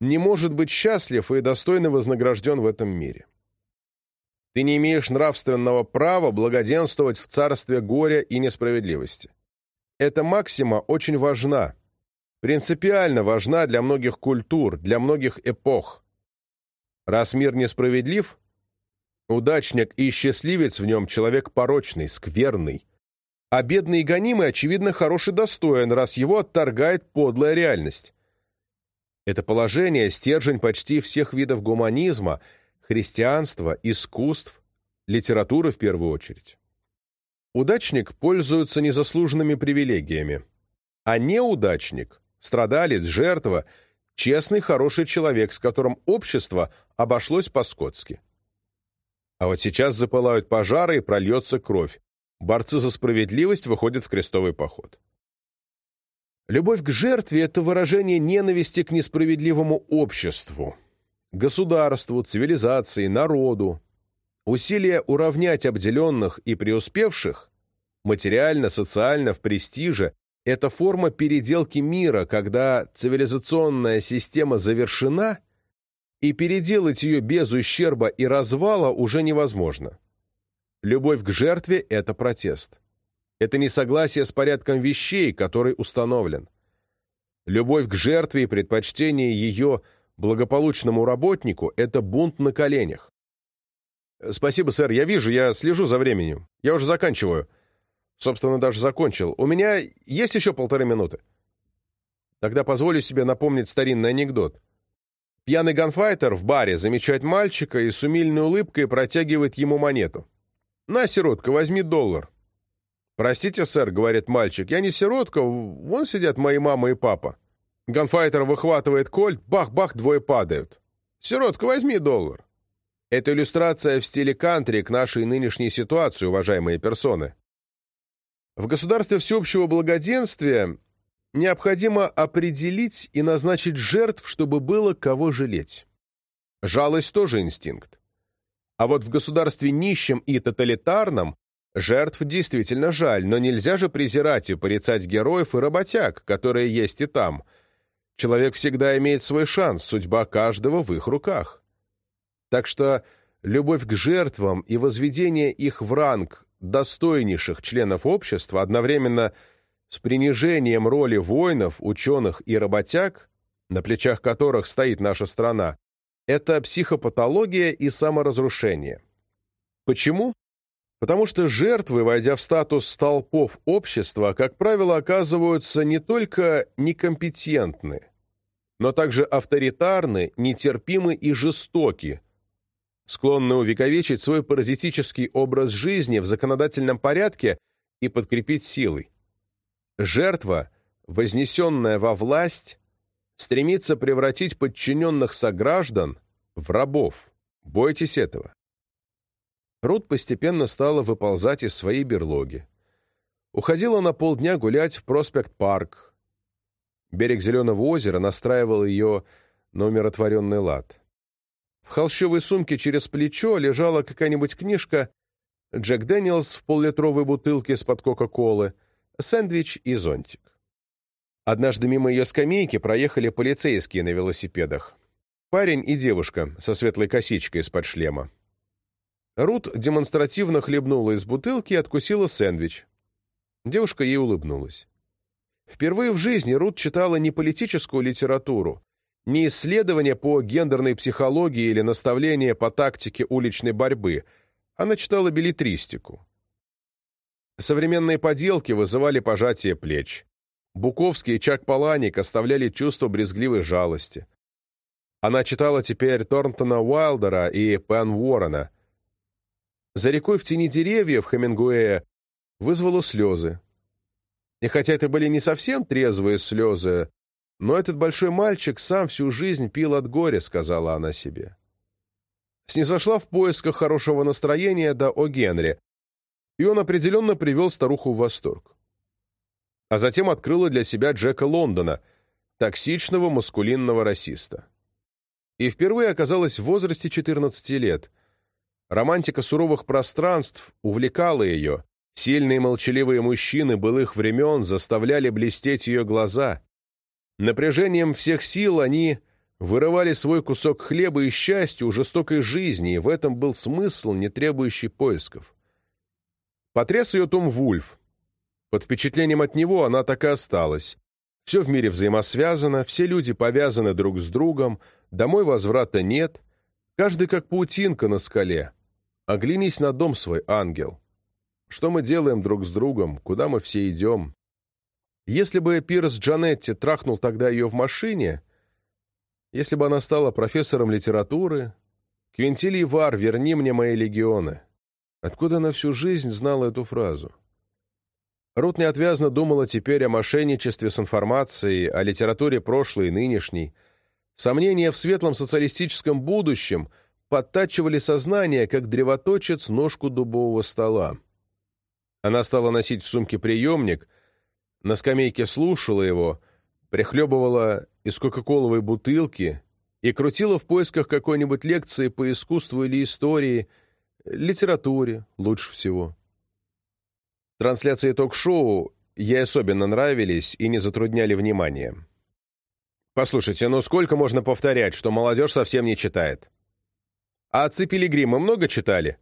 не может быть счастлив и достойно вознагражден в этом мире. Ты не имеешь нравственного права благоденствовать в царстве горя и несправедливости. Эта максима очень важна, принципиально важна для многих культур, для многих эпох. Раз мир несправедлив, удачник и счастливец в нем человек порочный, скверный. А бедный и гонимый, очевидно, хороший достоин, раз его отторгает подлая реальность. Это положение – стержень почти всех видов гуманизма, христианства, искусств, литературы в первую очередь. Удачник пользуется незаслуженными привилегиями, а неудачник – страдалец, жертва – честный, хороший человек, с которым общество обошлось по-скотски. А вот сейчас запылают пожары и прольется кровь. Борцы за справедливость выходят в крестовый поход. Любовь к жертве – это выражение ненависти к несправедливому обществу, государству, цивилизации, народу. Усилия уравнять обделенных и преуспевших материально, социально, в престиже – это форма переделки мира, когда цивилизационная система завершена, и переделать ее без ущерба и развала уже невозможно. Любовь к жертве – это протест. Это несогласие с порядком вещей, который установлен. Любовь к жертве и предпочтение ее благополучному работнику – это бунт на коленях. «Спасибо, сэр, я вижу, я слежу за временем. Я уже заканчиваю. Собственно, даже закончил. У меня есть еще полторы минуты. Тогда позволю себе напомнить старинный анекдот. Пьяный ганфайтер в баре замечает мальчика и с умильной улыбкой протягивает ему монету. «На, сиротка, возьми доллар». «Простите, сэр», — говорит мальчик, — «я не сиротка, вон сидят мои мама и папа». Ганфайтер выхватывает кольт, бах-бах, двое падают. «Сиротка, возьми доллар». Это иллюстрация в стиле кантри к нашей нынешней ситуации, уважаемые персоны. В государстве всеобщего благоденствия необходимо определить и назначить жертв, чтобы было кого жалеть. Жалость тоже инстинкт. А вот в государстве нищем и тоталитарном Жертв действительно жаль, но нельзя же презирать и порицать героев и работяг, которые есть и там. Человек всегда имеет свой шанс, судьба каждого в их руках. Так что любовь к жертвам и возведение их в ранг достойнейших членов общества одновременно с принижением роли воинов, ученых и работяг, на плечах которых стоит наша страна, это психопатология и саморазрушение. Почему? Потому что жертвы, войдя в статус столпов общества, как правило, оказываются не только некомпетентны, но также авторитарны, нетерпимы и жестоки, склонны увековечить свой паразитический образ жизни в законодательном порядке и подкрепить силой. Жертва, вознесенная во власть, стремится превратить подчиненных сограждан в рабов. Бойтесь этого. Рут постепенно стала выползать из своей берлоги. Уходила на полдня гулять в Проспект-парк. Берег Зеленого озера настраивал ее на умиротворенный лад. В холщовой сумке через плечо лежала какая-нибудь книжка Джек Дэниелс в поллитровой бутылке из-под Кока-Колы, сэндвич и зонтик. Однажды мимо ее скамейки проехали полицейские на велосипедах. Парень и девушка со светлой косичкой из-под шлема. Рут демонстративно хлебнула из бутылки и откусила сэндвич. Девушка ей улыбнулась. Впервые в жизни Рут читала не политическую литературу, не исследования по гендерной психологии или наставления по тактике уличной борьбы. Она читала билетристику. Современные поделки вызывали пожатие плеч. Буковский и Чак Паланик оставляли чувство брезгливой жалости. Она читала теперь Торнтона Уайлдера и Пен Уоррена — за рекой в тени деревьев Хемингуэя вызвало слезы. И хотя это были не совсем трезвые слезы, но этот большой мальчик сам всю жизнь пил от горя, сказала она себе. Снизошла в поисках хорошего настроения до О. Генри, и он определенно привел старуху в восторг. А затем открыла для себя Джека Лондона, токсичного маскулинного расиста. И впервые оказалась в возрасте 14 лет, Романтика суровых пространств увлекала ее. Сильные молчаливые мужчины былых времен заставляли блестеть ее глаза. Напряжением всех сил они вырывали свой кусок хлеба и счастья у жестокой жизни, и в этом был смысл, не требующий поисков. Потряс ее Том Вульф. Под впечатлением от него она так и осталась. Все в мире взаимосвязано, все люди повязаны друг с другом, домой возврата нет, каждый как паутинка на скале. Оглянись на дом свой, ангел. Что мы делаем друг с другом, куда мы все идем? Если бы Пирс Джанетти трахнул тогда ее в машине, если бы она стала профессором литературы, Квинтилий Вар, верни мне мои легионы. Откуда она всю жизнь знала эту фразу? Рут неотвязно думала теперь о мошенничестве с информацией, о литературе прошлой и нынешней. Сомнения в светлом социалистическом будущем подтачивали сознание, как древоточец ножку дубового стола. Она стала носить в сумке приемник, на скамейке слушала его, прихлебывала из кока-коловой бутылки и крутила в поисках какой-нибудь лекции по искусству или истории, литературе лучше всего. Трансляции ток-шоу ей особенно нравились и не затрудняли внимание. Послушайте, ну сколько можно повторять, что молодежь совсем не читает? А отцы Пилигрима много читали?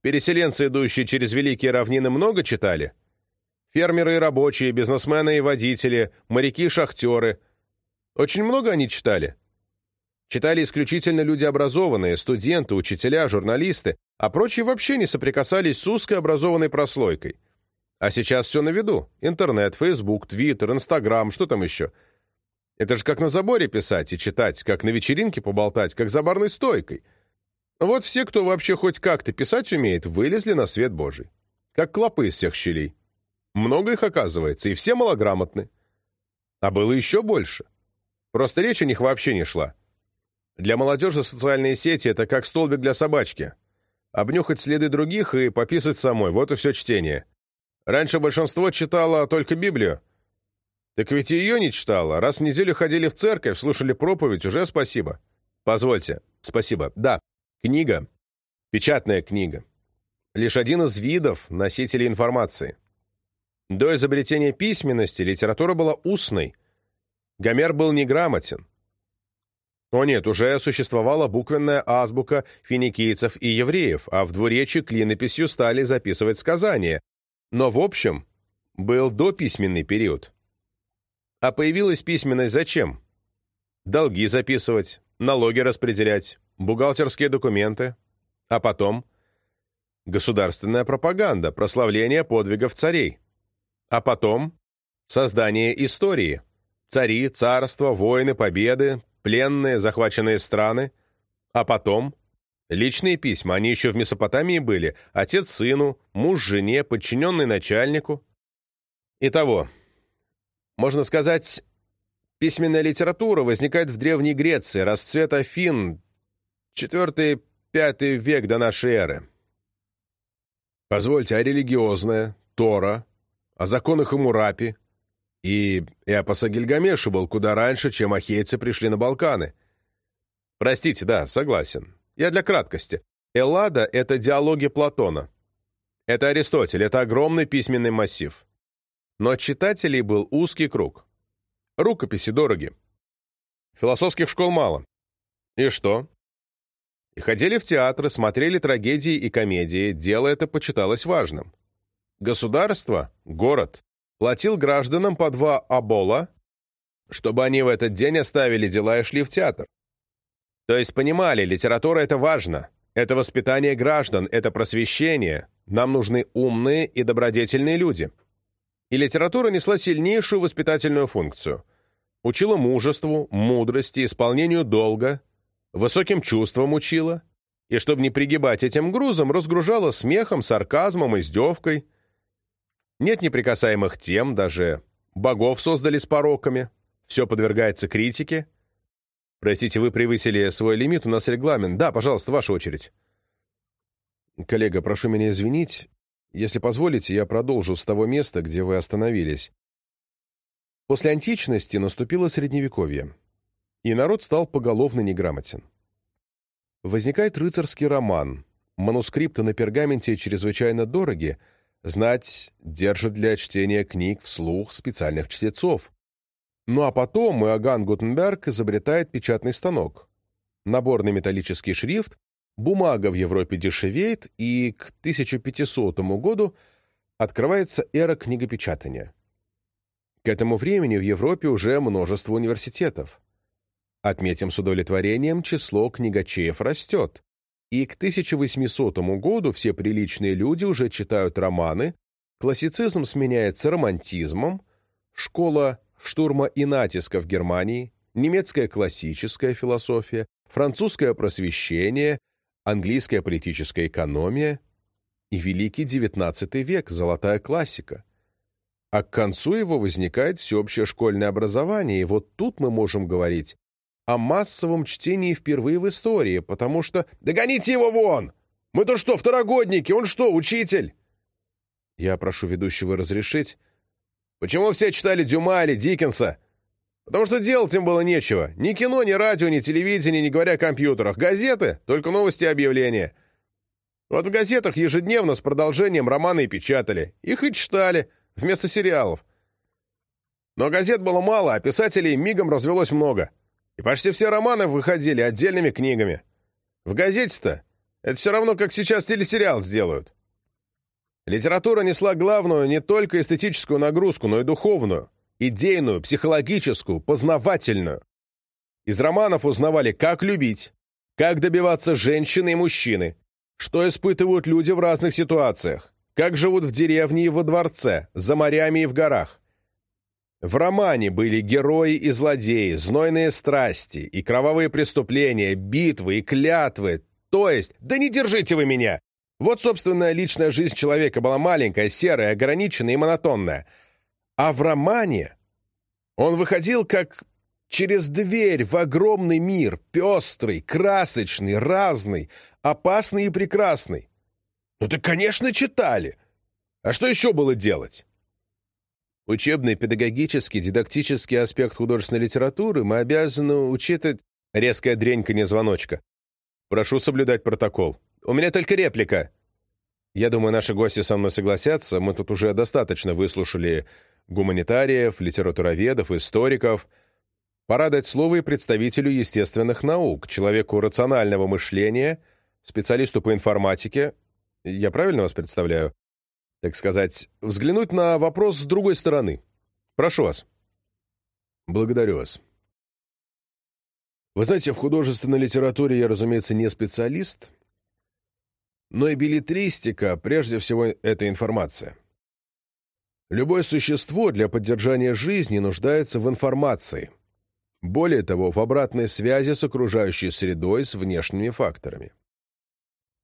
Переселенцы, идущие через великие равнины, много читали? Фермеры и рабочие, бизнесмены и водители, моряки и шахтеры. Очень много они читали? Читали исключительно люди образованные, студенты, учителя, журналисты, а прочие вообще не соприкасались с узкой образованной прослойкой. А сейчас все на виду. Интернет, Фейсбук, Твиттер, Инстаграм, что там еще? Это же как на заборе писать и читать, как на вечеринке поболтать, как за барной стойкой. Вот все, кто вообще хоть как-то писать умеет, вылезли на свет Божий. Как клопы из всех щелей. Много их оказывается, и все малограмотны. А было еще больше. Просто речь о них вообще не шла. Для молодежи социальные сети — это как столбик для собачки. Обнюхать следы других и пописать самой — вот и все чтение. Раньше большинство читало только Библию. Так ведь и ее не читало. Раз в неделю ходили в церковь, слушали проповедь, уже спасибо. Позвольте. Спасибо. Да, книга. Печатная книга. Лишь один из видов носителей информации. До изобретения письменности литература была устной. Гомер был неграмотен. О нет, уже существовала буквенная азбука финикийцев и евреев, а в двуречии клинописью стали записывать сказания, но, в общем, был дописьменный период. А появилась письменность зачем? Долги записывать, налоги распределять, бухгалтерские документы. А потом государственная пропаганда, прославление подвигов царей. А потом создание истории. Цари, царства, войны, победы, пленные, захваченные страны. А потом Личные письма, они еще в Месопотамии были. Отец сыну, муж жене, подчиненный начальнику. Итого, можно сказать, письменная литература возникает в Древней Греции, расцвет Афин, IV-V век до нашей эры. Позвольте, а религиозная, Тора, о законах Имурапи и эпос о Гильгамеше был куда раньше, чем ахейцы пришли на Балканы. Простите, да, согласен. Я для краткости. Эллада — это диалоги Платона. Это Аристотель, это огромный письменный массив. Но читателей был узкий круг. Рукописи дороги. Философских школ мало. И что? И ходили в театры, смотрели трагедии и комедии, дело это почиталось важным. Государство, город, платил гражданам по два абола, чтобы они в этот день оставили дела и шли в театр. То есть понимали, литература — это важно. Это воспитание граждан, это просвещение. Нам нужны умные и добродетельные люди. И литература несла сильнейшую воспитательную функцию. Учила мужеству, мудрости, исполнению долга, высоким чувствам учила. И чтобы не пригибать этим грузом, разгружала смехом, сарказмом, издевкой. Нет неприкасаемых тем, даже богов создали с пороками. Все подвергается критике. Простите, вы превысили свой лимит, у нас регламент. Да, пожалуйста, ваша очередь. Коллега, прошу меня извинить. Если позволите, я продолжу с того места, где вы остановились. После античности наступило Средневековье, и народ стал поголовно неграмотен. Возникает рыцарский роман. Манускрипты на пергаменте чрезвычайно дороги, знать держат для чтения книг вслух специальных чтецов, ну а потом Иоганн Гутенберг изобретает печатный станок. Наборный металлический шрифт, бумага в Европе дешевеет, и к 1500 году открывается эра книгопечатания. К этому времени в Европе уже множество университетов. Отметим с удовлетворением, число книгачеев растет, и к 1800 году все приличные люди уже читают романы, классицизм сменяется романтизмом, школа штурма и натиска в Германии, немецкая классическая философия, французское просвещение, английская политическая экономия и великий XIX век, золотая классика. А к концу его возникает всеобщее школьное образование, и вот тут мы можем говорить о массовом чтении впервые в истории, потому что «Догоните его вон! Мы то что, второгодники? Он что, учитель?» Я прошу ведущего разрешить. «Почему все читали Дюма или Диккенса?» Потому что делать им было нечего. Ни кино, ни радио, ни телевидение, не говоря о компьютерах. Газеты — только новости и объявления. Вот в газетах ежедневно с продолжением романы и печатали. Их и читали, вместо сериалов. Но газет было мало, а писателей мигом развелось много. И почти все романы выходили отдельными книгами. В газете-то это все равно, как сейчас телесериал сделают. Литература несла главную не только эстетическую нагрузку, но и духовную идейную, психологическую, познавательную. Из романов узнавали, как любить, как добиваться женщины и мужчины, что испытывают люди в разных ситуациях, как живут в деревне и во дворце, за морями и в горах. В романе были герои и злодеи, знойные страсти и кровавые преступления, битвы и клятвы, то есть «Да не держите вы меня!» Вот, собственная личная жизнь человека была маленькая, серая, ограниченная и монотонная – а в романе он выходил как через дверь в огромный мир, пестрый, красочный, разный, опасный и прекрасный. Ну так, конечно, читали. А что еще было делать? Учебный, педагогический, дидактический аспект художественной литературы мы обязаны учитывать резкая дреньканье звоночка. Прошу соблюдать протокол. У меня только реплика. Я думаю, наши гости со мной согласятся. Мы тут уже достаточно выслушали гуманитариев, литературоведов, историков. Пора дать слово и представителю естественных наук, человеку рационального мышления, специалисту по информатике. Я правильно вас представляю? Так сказать, взглянуть на вопрос с другой стороны. Прошу вас. Благодарю вас. Вы знаете, в художественной литературе я, разумеется, не специалист, но и билетристика, прежде всего, это информация. Любое существо для поддержания жизни нуждается в информации. Более того, в обратной связи с окружающей средой, с внешними факторами.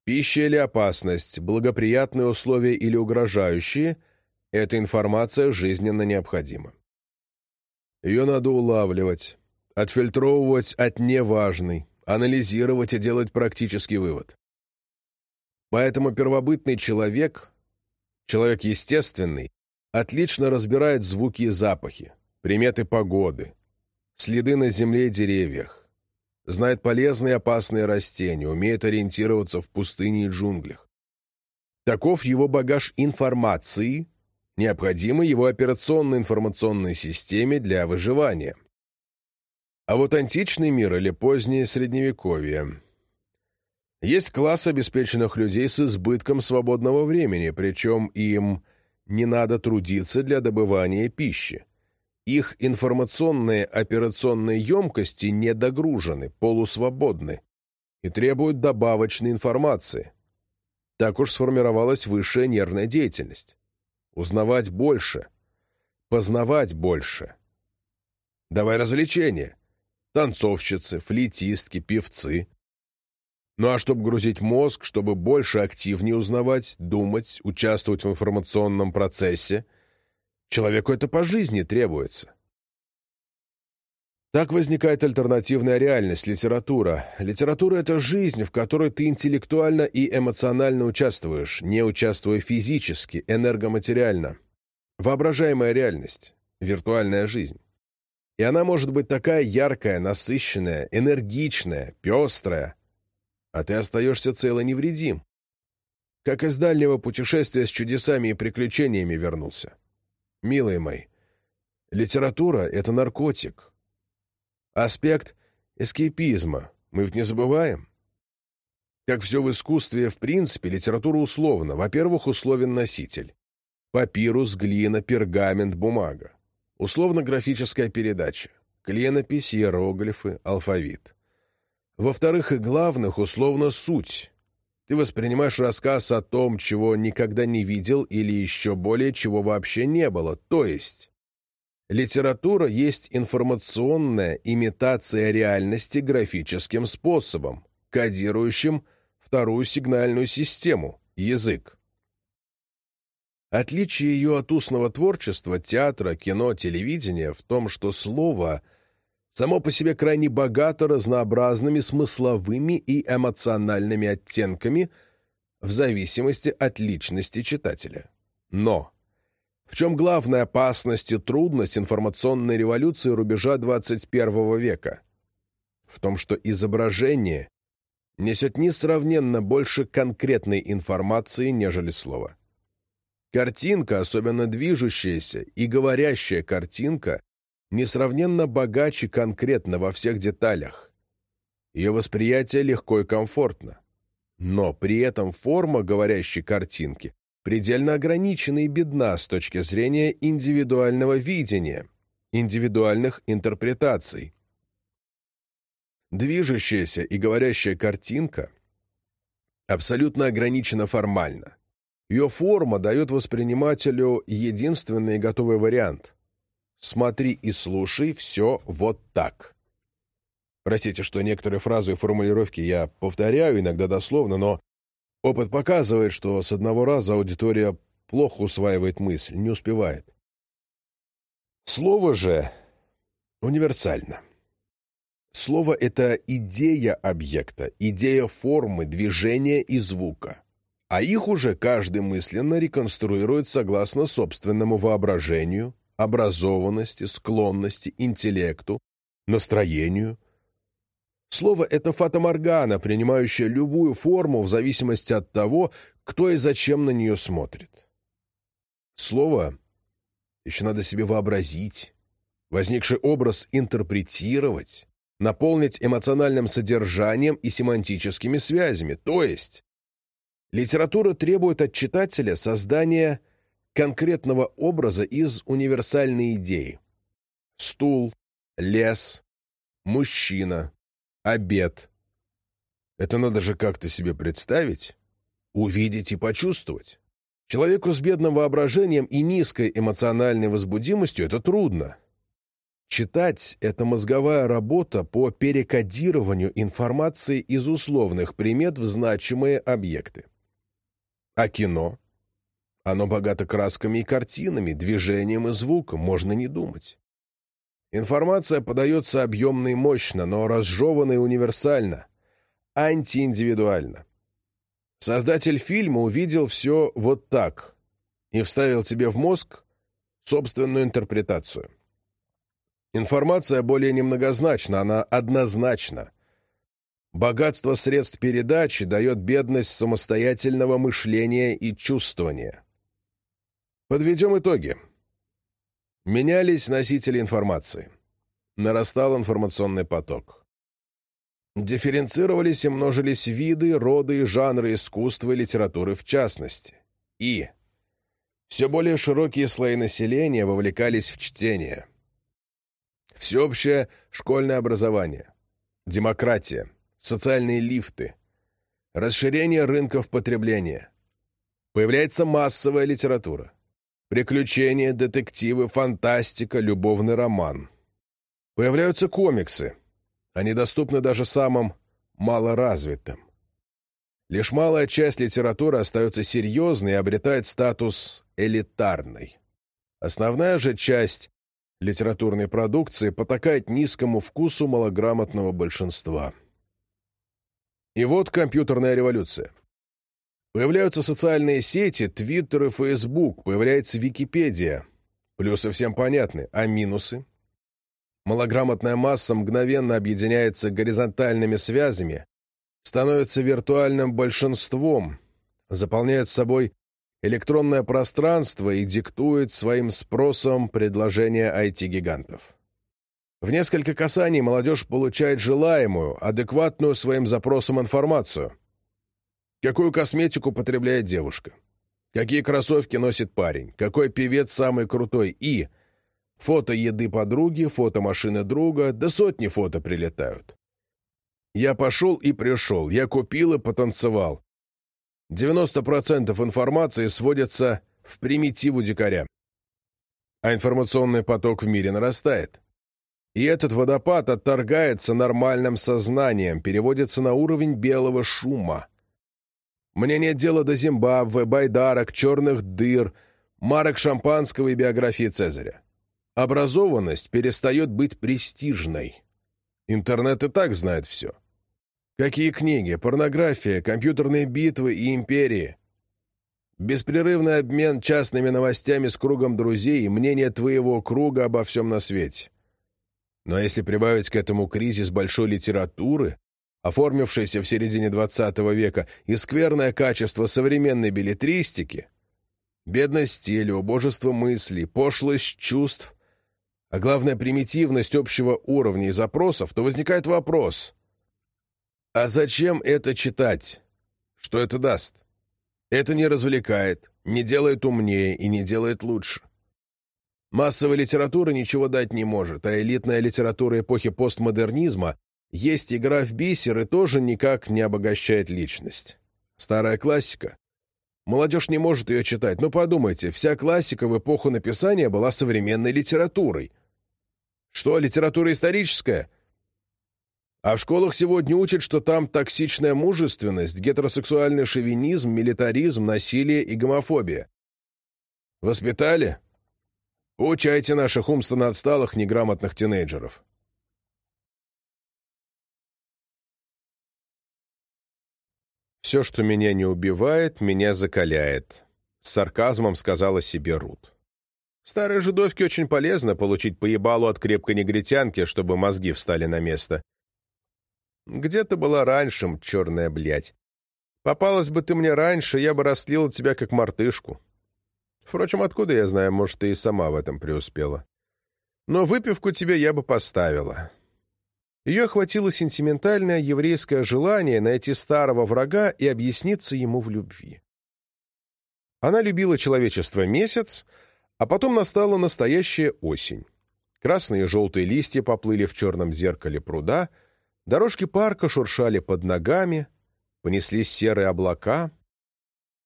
Пища или опасность, благоприятные условия или угрожающие – эта информация жизненно необходима. Ее надо улавливать, отфильтровывать от неважной, анализировать и делать практический вывод. Поэтому первобытный человек, человек естественный, Отлично разбирает звуки и запахи, приметы погоды, следы на земле и деревьях. Знает полезные и опасные растения, умеет ориентироваться в пустыне и джунглях. Таков его багаж информации, необходимый его операционной информационной системе для выживания. А вот античный мир или позднее Средневековье. Есть класс обеспеченных людей с избытком свободного времени, причем им не надо трудиться для добывания пищи. Их информационные операционные емкости недогружены, полусвободны и требуют добавочной информации. Так уж сформировалась высшая нервная деятельность. Узнавать больше, познавать больше. Давай развлечения. Танцовщицы, флейтистки, певцы. Ну а чтобы грузить мозг, чтобы больше активнее узнавать, думать, участвовать в информационном процессе, человеку это по жизни требуется. Так возникает альтернативная реальность, литература. Литература — это жизнь, в которой ты интеллектуально и эмоционально участвуешь, не участвуя физически, энергоматериально. Воображаемая реальность, виртуальная жизнь. И она может быть такая яркая, насыщенная, энергичная, пестрая, а ты остаешься цел и невредим. Как из дальнего путешествия с чудесами и приключениями вернулся. Милые мои, литература — это наркотик. Аспект эскейпизма мы ведь не забываем. Как все в искусстве, в принципе, литература условна. Во-первых, условен носитель. Папирус, глина, пергамент, бумага. Условно-графическая передача. Клинопись, иероглифы, алфавит. Во-вторых, и главных, условно, суть. Ты воспринимаешь рассказ о том, чего никогда не видел или еще более, чего вообще не было. То есть, литература есть информационная имитация реальности графическим способом, кодирующим вторую сигнальную систему – язык. Отличие ее от устного творчества, театра, кино, телевидения в том, что слово само по себе крайне богато разнообразными смысловыми и эмоциональными оттенками в зависимости от личности читателя. Но в чем главная опасность и трудность информационной революции рубежа XXI века? В том, что изображение несет несравненно больше конкретной информации, нежели слово. Картинка, особенно движущаяся и говорящая картинка, несравненно богаче конкретно во всех деталях. Ее восприятие легко и комфортно. Но при этом форма говорящей картинки предельно ограничена и бедна с точки зрения индивидуального видения, индивидуальных интерпретаций. Движущаяся и говорящая картинка абсолютно ограничена формально. Ее форма дает воспринимателю единственный готовый вариант. Смотри и слушай все вот так. Простите, что некоторые фразы и формулировки я повторяю, иногда дословно, но опыт показывает, что с одного раза аудитория плохо усваивает мысль, не успевает. Слово же универсально. Слово — это идея объекта, идея формы, движения и звука а их уже каждый мысленно реконструирует согласно собственному воображению, образованности, склонности, интеллекту, настроению. Слово — это фатоморгана, принимающая любую форму в зависимости от того, кто и зачем на нее смотрит. Слово еще надо себе вообразить, возникший образ интерпретировать, наполнить эмоциональным содержанием и семантическими связями, то есть Литература требует от читателя создания конкретного образа из универсальной идеи. Стул, лес, мужчина, обед. Это надо же как-то себе представить, увидеть и почувствовать. Человеку с бедным воображением и низкой эмоциональной возбудимостью это трудно. Читать — это мозговая работа по перекодированию информации из условных примет в значимые объекты. А кино? Оно богато красками и картинами, движением и звуком, можно не думать. Информация подается объемно и мощно, но разжеванно и универсально, антииндивидуально. Создатель фильма увидел все вот так и вставил тебе в мозг собственную интерпретацию. Информация более немногозначна, она однозначна. Богатство средств передачи дает бедность самостоятельного мышления и чувствования. Подведем итоги. Менялись носители информации. Нарастал информационный поток. Дифференцировались и множились виды, роды и жанры искусства и литературы в частности. И все более широкие слои населения вовлекались в чтение. Всеобщее школьное образование. Демократия социальные лифты, расширение рынков потребления. Появляется массовая литература. Приключения, детективы, фантастика, любовный роман. Появляются комиксы. Они доступны даже самым малоразвитым. Лишь малая часть литературы остается серьезной и обретает статус элитарной. Основная же часть литературной продукции потакает низкому вкусу малограмотного большинства. И вот компьютерная революция. Появляются социальные сети, Твиттер и Фейсбук, появляется Википедия. Плюсы всем понятны, а минусы? Малограмотная масса мгновенно объединяется горизонтальными связями, становится виртуальным большинством, заполняет собой электронное пространство и диктует своим спросом предложения IT-гигантов. В несколько касаний молодежь получает желаемую, адекватную своим запросам информацию. Какую косметику потребляет девушка? Какие кроссовки носит парень? Какой певец самый крутой? И фото еды подруги, фото машины друга, да сотни фото прилетают. Я пошел и пришел, я купил и потанцевал. 90% информации сводится в примитиву дикаря. А информационный поток в мире нарастает. И этот водопад отторгается нормальным сознанием, переводится на уровень белого шума. Мне нет дела до Зимбабве, байдарок, черных дыр, марок шампанского и биографии Цезаря. Образованность перестает быть престижной. Интернет и так знает все. Какие книги, порнография, компьютерные битвы и империи. Беспрерывный обмен частными новостями с кругом друзей и мнение твоего круга обо всем на свете. Но если прибавить к этому кризис большой литературы, оформившийся в середине XX века, и скверное качество современной билетристики, бедность стиля, убожество мыслей, пошлость чувств, а главное примитивность общего уровня и запросов, то возникает вопрос, а зачем это читать? Что это даст? Это не развлекает, не делает умнее и не делает лучше. Массовая литература ничего дать не может, а элитная литература эпохи постмодернизма есть игра в бисер и тоже никак не обогащает личность. Старая классика. Молодежь не может ее читать, но подумайте, вся классика в эпоху написания была современной литературой. Что, литература историческая? А в школах сегодня учат, что там токсичная мужественность, гетеросексуальный шовинизм, милитаризм, насилие и гомофобия. Воспитали? Учайте наших умственно отсталых, неграмотных тинейджеров. «Все, что меня не убивает, меня закаляет», — с сарказмом сказала себе Рут. «Старой жидовке очень полезно получить поебалу от крепкой негритянки, чтобы мозги встали на место. Где ты была раньше, черная блядь? Попалась бы ты мне раньше, я бы растлила тебя как мартышку. Впрочем, откуда я знаю, может, ты и сама в этом преуспела. Но выпивку тебе я бы поставила. Ее охватило сентиментальное еврейское желание найти старого врага и объясниться ему в любви. Она любила человечество месяц, а потом настала настоящая осень. Красные и желтые листья поплыли в черном зеркале пруда, дорожки парка шуршали под ногами, понеслись серые облака —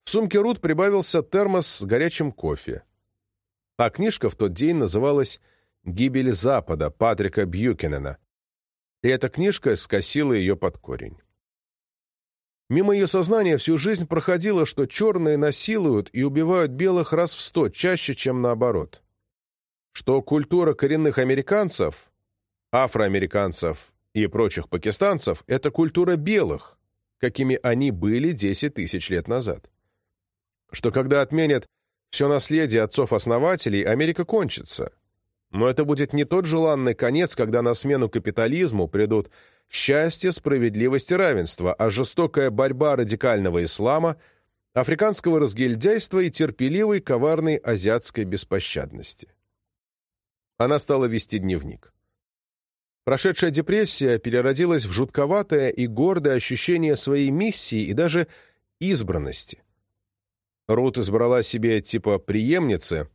в сумке Рут прибавился термос с горячим кофе. А книжка в тот день называлась «Гибель Запада» Патрика Бьюкинена, и эта книжка скосила ее под корень. Мимо ее сознания всю жизнь проходило, что черные насилуют и убивают белых раз в сто, чаще, чем наоборот. Что культура коренных американцев, афроамериканцев и прочих пакистанцев — это культура белых, какими они были 10 тысяч лет назад что когда отменят все наследие отцов-основателей, Америка кончится. Но это будет не тот желанный конец, когда на смену капитализму придут счастье, справедливость и равенство, а жестокая борьба радикального ислама, африканского разгильдяйства и терпеливой, коварной азиатской беспощадности. Она стала вести дневник. Прошедшая депрессия переродилась в жутковатое и гордое ощущение своей миссии и даже избранности. Рут избрала себе типа преемницы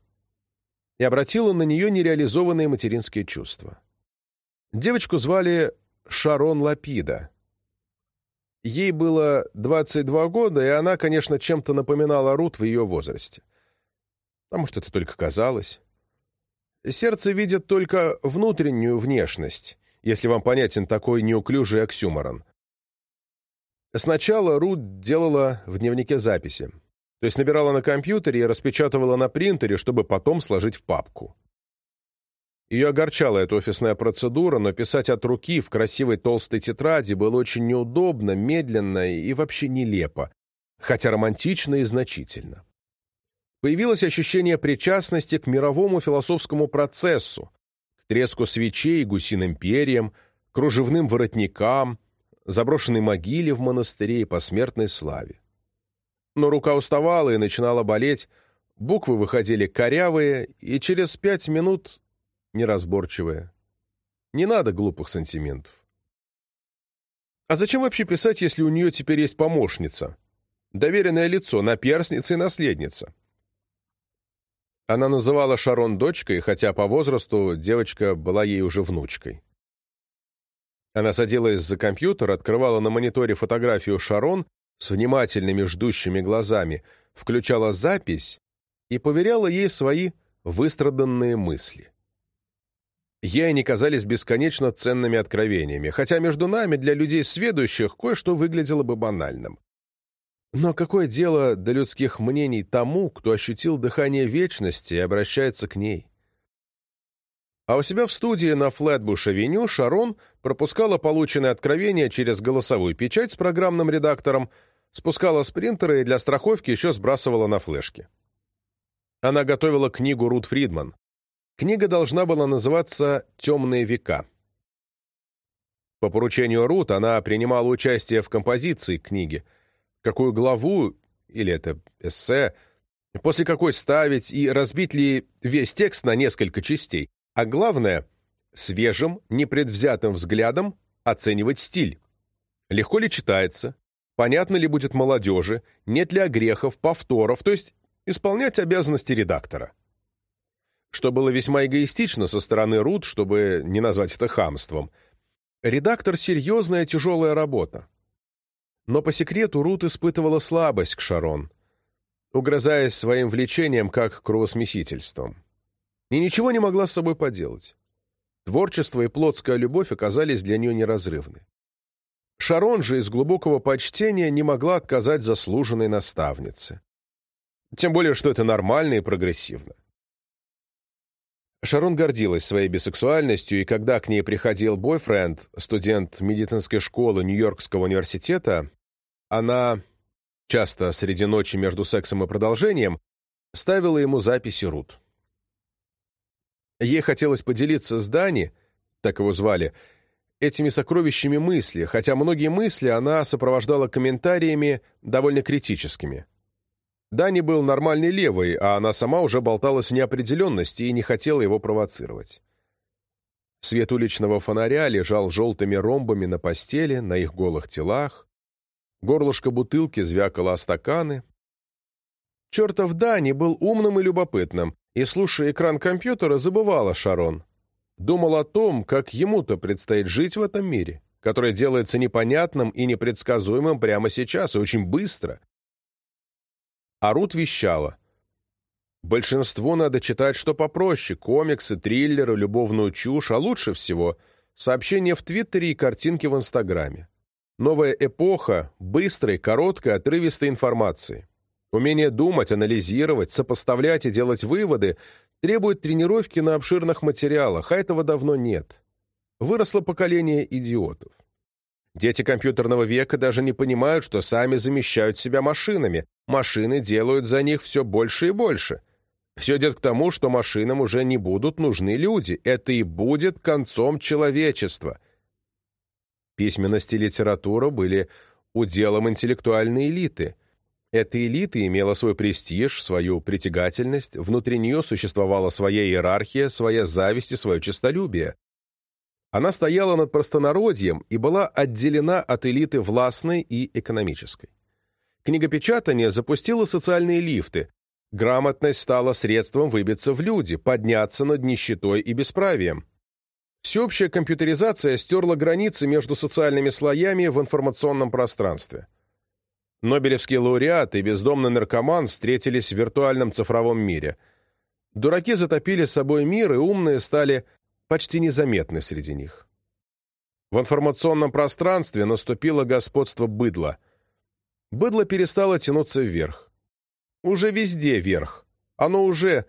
и обратила на нее нереализованные материнские чувства. Девочку звали Шарон Лапида. Ей было 22 года, и она, конечно, чем-то напоминала Рут в ее возрасте. А может, это только казалось. Сердце видит только внутреннюю внешность, если вам понятен такой неуклюжий оксюморон. Сначала Рут делала в дневнике записи. То есть набирала на компьютере и распечатывала на принтере, чтобы потом сложить в папку. Ее огорчала эта офисная процедура, но писать от руки в красивой толстой тетради было очень неудобно, медленно и вообще нелепо, хотя романтично и значительно. Появилось ощущение причастности к мировому философскому процессу, к треску свечей, гусиным перьям, кружевным воротникам, заброшенной могиле в монастыре и посмертной славе но рука уставала и начинала болеть, буквы выходили корявые и через пять минут неразборчивые. Не надо глупых сантиментов. А зачем вообще писать, если у нее теперь есть помощница? доверенное лицо, наперсница и наследница. Она называла Шарон дочкой, хотя по возрасту девочка была ей уже внучкой. Она садилась за компьютер, открывала на мониторе фотографию Шарон с внимательными ждущими глазами, включала запись и поверяла ей свои выстраданные мысли. Ей они казались бесконечно ценными откровениями, хотя между нами, для людей сведущих, кое-что выглядело бы банальным. Но какое дело до людских мнений тому, кто ощутил дыхание вечности и обращается к ней? А у себя в студии на Флетбуш-авеню Шарон пропускала полученные откровения через голосовую печать с программным редактором, спускала с принтера и для страховки еще сбрасывала на флешки. Она готовила книгу Рут Фридман. Книга должна была называться «Темные века». По поручению Рут она принимала участие в композиции книги, какую главу, или это эссе, после какой ставить и разбить ли весь текст на несколько частей, а главное, свежим, непредвзятым взглядом оценивать стиль. Легко ли читается, понятно ли будет молодежи, нет ли огрехов, повторов, то есть исполнять обязанности редактора. Что было весьма эгоистично со стороны Рут, чтобы не назвать это хамством. Редактор — серьезная тяжелая работа. Но по секрету Рут испытывала слабость к Шарон, угрызаясь своим влечением как кровосмесительством. И ничего не могла с собой поделать. Творчество и плотская любовь оказались для нее неразрывны. Шарон же из глубокого почтения не могла отказать заслуженной наставнице. Тем более, что это нормально и прогрессивно. Шарон гордилась своей бисексуальностью, и когда к ней приходил бойфренд, студент медицинской школы Нью-Йоркского университета, она, часто среди ночи между сексом и продолжением, ставила ему записи Рут. Ей хотелось поделиться с Дани, так его звали, этими сокровищами мысли, хотя многие мысли она сопровождала комментариями довольно критическими. Дани был нормальный левый, а она сама уже болталась в неопределенности и не хотела его провоцировать. Свет уличного фонаря лежал желтыми ромбами на постели, на их голых телах. Горлышко бутылки звякало о стаканы. Чертов Дани был умным и любопытным, и, слушая экран компьютера, забывала Шарон. Думал о том, как ему-то предстоит жить в этом мире, который делается непонятным и непредсказуемым прямо сейчас и очень быстро. А Рут вещала. Большинству надо читать что попроще — комиксы, триллеры, любовную чушь, а лучше всего — сообщения в Твиттере и картинки в Инстаграме. Новая эпоха быстрой, короткой, отрывистой информации. Умение думать, анализировать, сопоставлять и делать выводы требует тренировки на обширных материалах, а этого давно нет. Выросло поколение идиотов. Дети компьютерного века даже не понимают, что сами замещают себя машинами. Машины делают за них все больше и больше. Все идет к тому, что машинам уже не будут нужны люди. Это и будет концом человечества. Письменность и литература были уделом интеллектуальной элиты. Эта элита имела свой престиж, свою притягательность, внутри нее существовала своя иерархия, своя зависть и свое честолюбие. Она стояла над простонародьем и была отделена от элиты властной и экономической. Книгопечатание запустило социальные лифты. Грамотность стала средством выбиться в люди, подняться над нищетой и бесправием. Всеобщая компьютеризация стерла границы между социальными слоями в информационном пространстве. Нобелевский лауреат и бездомный наркоман встретились в виртуальном цифровом мире. Дураки затопили собой мир, и умные стали почти незаметны среди них. В информационном пространстве наступило господство быдла. Быдло перестало тянуться вверх. Уже везде вверх. Оно уже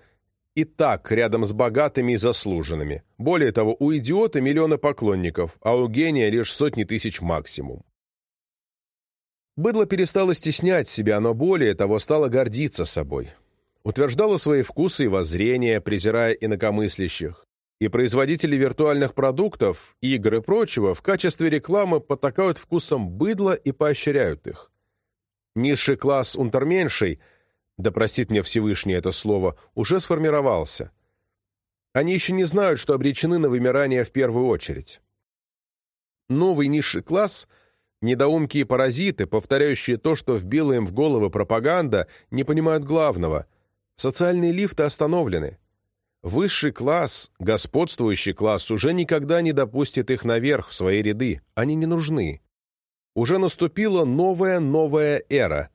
и так рядом с богатыми и заслуженными. Более того, у идиота миллионы поклонников, а у гения лишь сотни тысяч максимум. Быдло перестало стеснять себя, но более того стало гордиться собой. Утверждало свои вкусы и воззрения, презирая инакомыслящих. И производители виртуальных продуктов, игр и прочего в качестве рекламы потакают вкусом быдла и поощряют их. Низший класс унтерменшей, да простит мне Всевышний это слово, уже сформировался. Они еще не знают, что обречены на вымирание в первую очередь. Новый низший класс — Недоумки и паразиты, повторяющие то, что вбила им в головы пропаганда, не понимают главного. Социальные лифты остановлены. Высший класс, господствующий класс, уже никогда не допустит их наверх, в свои ряды. Они не нужны. Уже наступила новая-новая эра.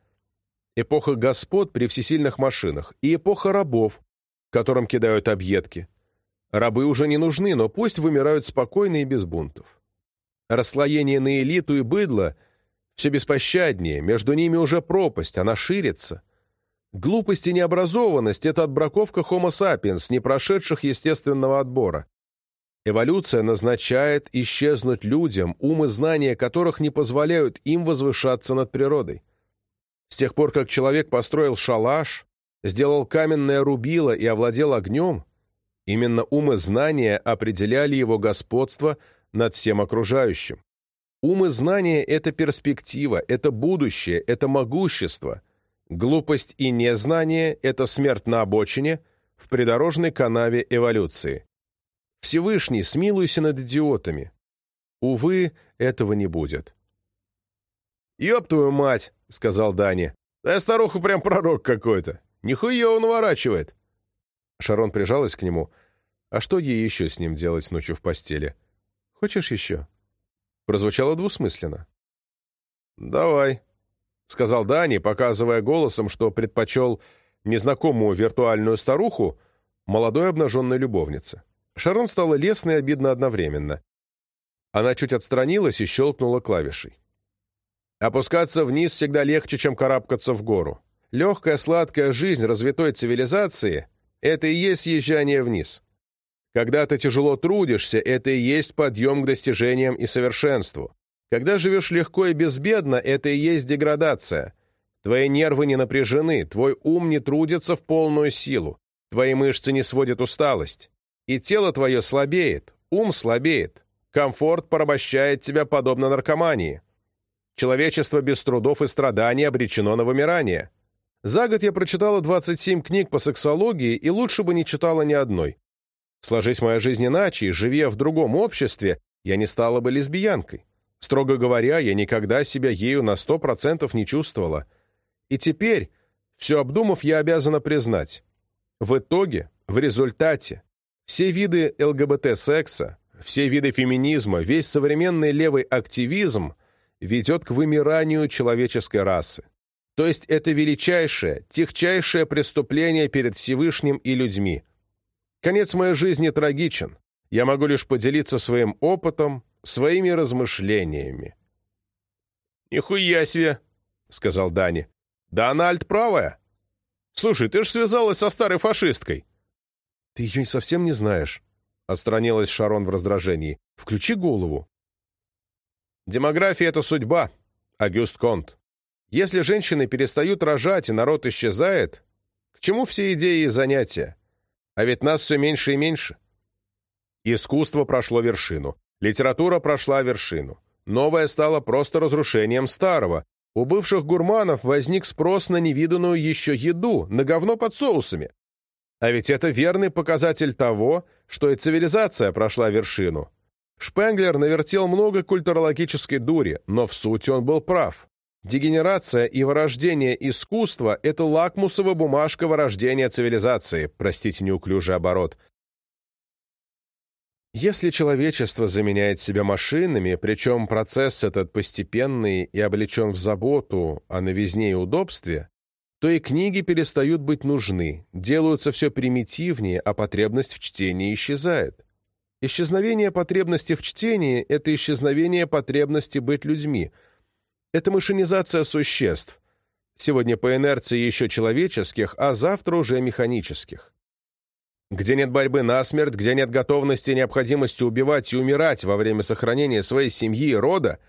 Эпоха господ при всесильных машинах и эпоха рабов, которым кидают объедки. Рабы уже не нужны, но пусть вымирают спокойно и без бунтов. Расслоение на элиту и быдло все беспощаднее, между ними уже пропасть, она ширится. Глупость и необразованность — это отбраковка Homo sapiens, не прошедших естественного отбора. Эволюция назначает исчезнуть людям, ум и знания которых не позволяют им возвышаться над природой. С тех пор, как человек построил шалаш, сделал каменное рубило и овладел огнем, именно ум и знания определяли его господство — над всем окружающим. Ум и знание — это перспектива, это будущее, это могущество. Глупость и незнание — это смерть на обочине, в придорожной канаве эволюции. Всевышний, смилуйся над идиотами. Увы, этого не будет. «Ёб твою мать!» — сказал Дани. «Да старуха прям пророк какой-то. Нихуя он уворачивает!» Шарон прижалась к нему. А что ей еще с ним делать ночью в постели? Хочешь еще?» Прозвучало двусмысленно. «Давай», — сказал Дани, показывая голосом, что предпочел незнакомую виртуальную старуху молодой обнаженной любовнице. Шарон стало лестно и обидно одновременно. Она чуть отстранилась и щелкнула клавишей. Опускаться вниз всегда легче, чем карабкаться в гору. Легкая сладкая жизнь развитой цивилизации — это и есть съезжание вниз. Когда ты тяжело трудишься, это и есть подъем к достижениям и совершенству. Когда живешь легко и безбедно, это и есть деградация. Твои нервы не напряжены, твой ум не трудится в полную силу, твои мышцы не сводят усталость. И тело твое слабеет, ум слабеет. Комфорт порабощает тебя подобно наркомании. Человечество без трудов и страданий обречено на вымирание. За год я прочитала 27 книг по сексологии и лучше бы не читала ни одной. Сложись моя жизнь иначе, и живи я в другом обществе, я не стала бы лесбиянкой. Строго говоря, я никогда себя ею на сто процентов не чувствовала. И теперь, все обдумав, я обязана признать. В итоге, в результате, все виды ЛГБТ-секса, все виды феминизма, весь современный левый активизм ведет к вымиранию человеческой расы. То есть это величайшее, техчайшее преступление перед Всевышним и людьми – Конец моей жизни трагичен. Я могу лишь поделиться своим опытом, своими размышлениями. «Нихуя себе!» — сказал Дани. «Да она альт правая. Слушай, ты ж связалась со старой фашисткой». «Ты ее совсем не знаешь», — отстранилась Шарон в раздражении. «Включи голову». «Демография — это судьба, Агюст Конт. Если женщины перестают рожать и народ исчезает, к чему все идеи и занятия? А ведь нас все меньше и меньше. Искусство прошло вершину, литература прошла вершину. Новое стало просто разрушением старого. У бывших гурманов возник спрос на невиданную еще еду, на говно под соусами. А ведь это верный показатель того, что и цивилизация прошла вершину. Шпенглер навертел много культурологической дури, но в сути он был прав. Дегенерация и вырождение искусства – это лакмусовая бумажка вырождения цивилизации, простите неуклюжий оборот. Если человечество заменяет себя машинами, причем процесс этот постепенный и облечен в заботу о новизне и удобстве, то и книги перестают быть нужны, делаются все примитивнее, а потребность в чтении исчезает. Исчезновение потребности в чтении – это исчезновение потребности быть людьми – это машинизация существ. Сегодня по инерции еще человеческих, а завтра уже механических. Где нет борьбы насмерть, где нет готовности и необходимости убивать и умирать во время сохранения своей семьи и рода,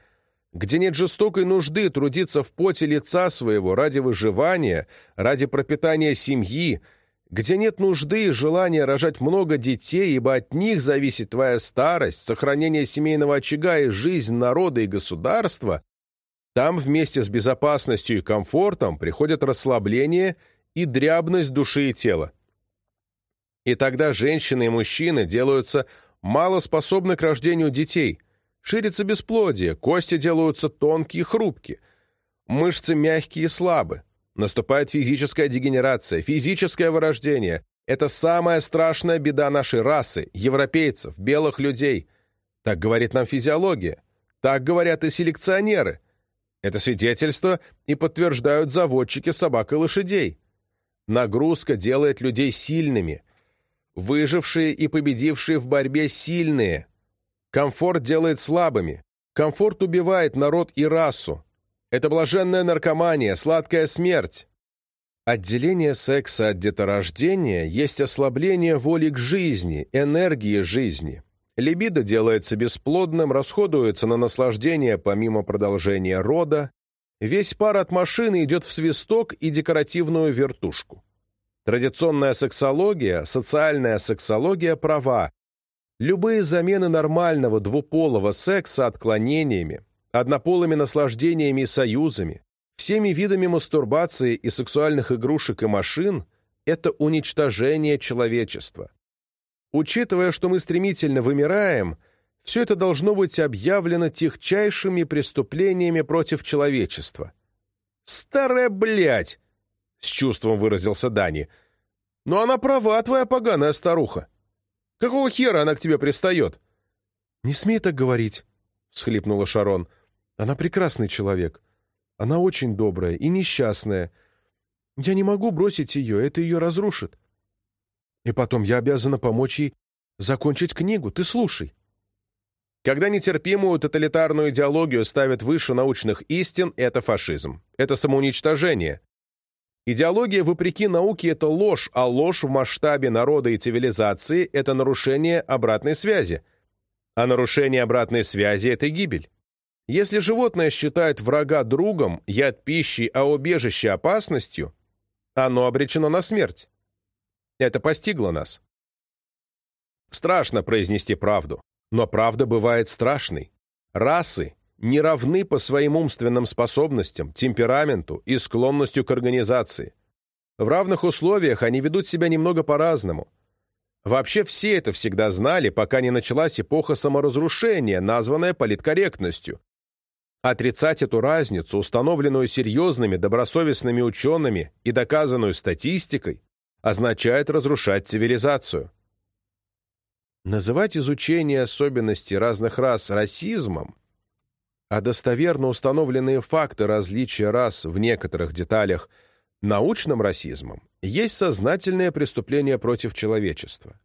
где нет жестокой нужды трудиться в поте лица своего ради выживания, ради пропитания семьи, где нет нужды и желания рожать много детей, ибо от них зависит твоя старость, сохранение семейного очага и жизнь народа и государства, там вместе с безопасностью и комфортом приходят расслабление и дрябность души и тела. И тогда женщины и мужчины делаются малоспособны к рождению детей, Ширится бесплодие, кости делаются тонкие и хрупкие, мышцы мягкие и слабы. Наступает физическая дегенерация, физическое вырождение. Это самая страшная беда нашей расы, европейцев, белых людей. Так говорит нам физиология. Так говорят и селекционеры. Это свидетельство и подтверждают заводчики собак и лошадей. Нагрузка делает людей сильными. Выжившие и победившие в борьбе сильные. Комфорт делает слабыми. Комфорт убивает народ и расу. Это блаженная наркомания, сладкая смерть. Отделение секса от деторождения есть ослабление воли к жизни, энергии жизни. Либидо делается бесплодным, расходуется на наслаждение помимо продолжения рода. Весь пар от машины идет в свисток и декоративную вертушку. Традиционная сексология, социальная сексология права. Любые замены нормального двуполого секса отклонениями, однополыми наслаждениями и союзами, всеми видами мастурбации и сексуальных игрушек и машин – это уничтожение человечества. Учитывая, что мы стремительно вымираем, все это должно быть объявлено техчайшими преступлениями против человечества. «Старая блядь!» — с чувством выразился Дани. «Но она права, твоя поганая старуха. Какого хера она к тебе пристает?» «Не смей так говорить», — всхлипнула Шарон. «Она прекрасный человек. Она очень добрая и несчастная. Я не могу бросить ее, это ее разрушит. И потом я обязана помочь ей закончить книгу. Ты слушай. Когда нетерпимую тоталитарную идеологию ставят выше научных истин, это фашизм. Это самоуничтожение. Идеология, вопреки науке, это ложь, а ложь в масштабе народа и цивилизации – это нарушение обратной связи. А нарушение обратной связи – это гибель. Если животное считает врага другом, яд пищей, а убежище опасностью, оно обречено на смерть. Это постигло нас. Страшно произнести правду, но правда бывает страшной. Расы не равны по своим умственным способностям, темпераменту и склонностью к организации. В равных условиях они ведут себя немного по-разному. Вообще все это всегда знали, пока не началась эпоха саморазрушения, названная политкорректностью. Отрицать эту разницу, установленную серьезными добросовестными учеными и доказанную статистикой, означает разрушать цивилизацию. Называть изучение особенностей разных рас расизмом, а достоверно установленные факты различия рас в некоторых деталях научным расизмом, есть сознательное преступление против человечества.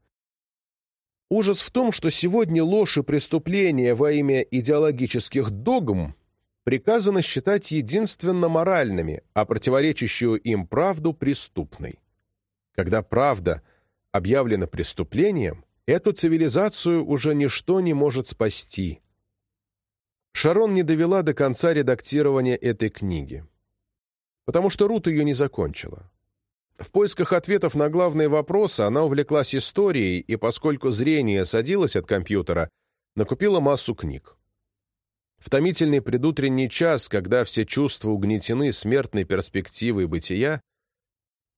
Ужас в том, что сегодня ложь и преступления во имя идеологических догм приказано считать единственно моральными, а противоречащую им правду преступной. Когда правда объявлена преступлением, эту цивилизацию уже ничто не может спасти. Шарон не довела до конца редактирования этой книги, потому что Рут ее не закончила. В поисках ответов на главные вопросы она увлеклась историей и, поскольку зрение садилось от компьютера, накупила массу книг. В томительный предутренний час, когда все чувства угнетены смертной перспективой бытия,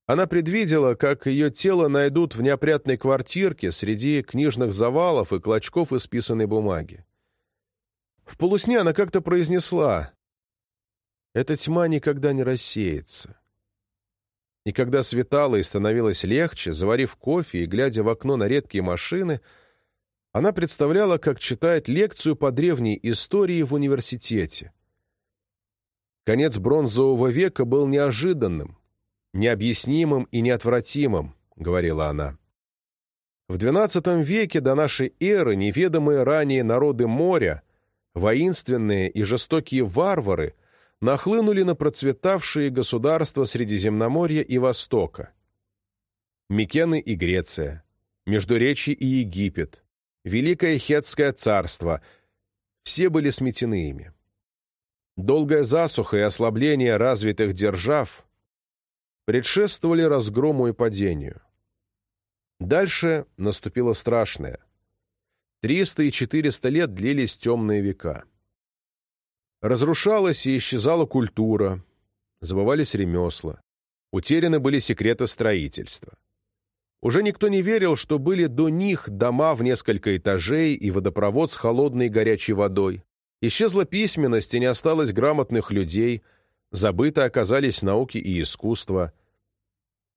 она предвидела, как ее тело найдут в неопрятной квартирке среди книжных завалов и клочков исписанной бумаги. В полусне она как-то произнесла «Эта тьма никогда не рассеется». И когда светало и становилось легче, заварив кофе и глядя в окно на редкие машины, она представляла, как читает лекцию по древней истории в университете. Конец бронзового века был неожиданным, необъяснимым и неотвратимым», — говорила она. В XII веке до нашей эры неведомые ранее народы моря, воинственные и жестокие варвары, нахлынули на процветавшие государства Средиземноморья и Востока. Микены и Греция, Междуречье и Египет, Великое Хетское царство — все были сметены ими. Долгая засуха и ослабление развитых держав предшествовали разгрому и падению. Дальше наступило страшное. Триста и четыреста лет длились темные века. Разрушалась и исчезала культура, забывались ремесла, утеряны были секреты строительства. Уже никто не верил, что были до них дома в несколько этажей и водопровод с холодной и горячей водой. Исчезла письменность, и не осталось грамотных людей, забыты оказались науки и искусство.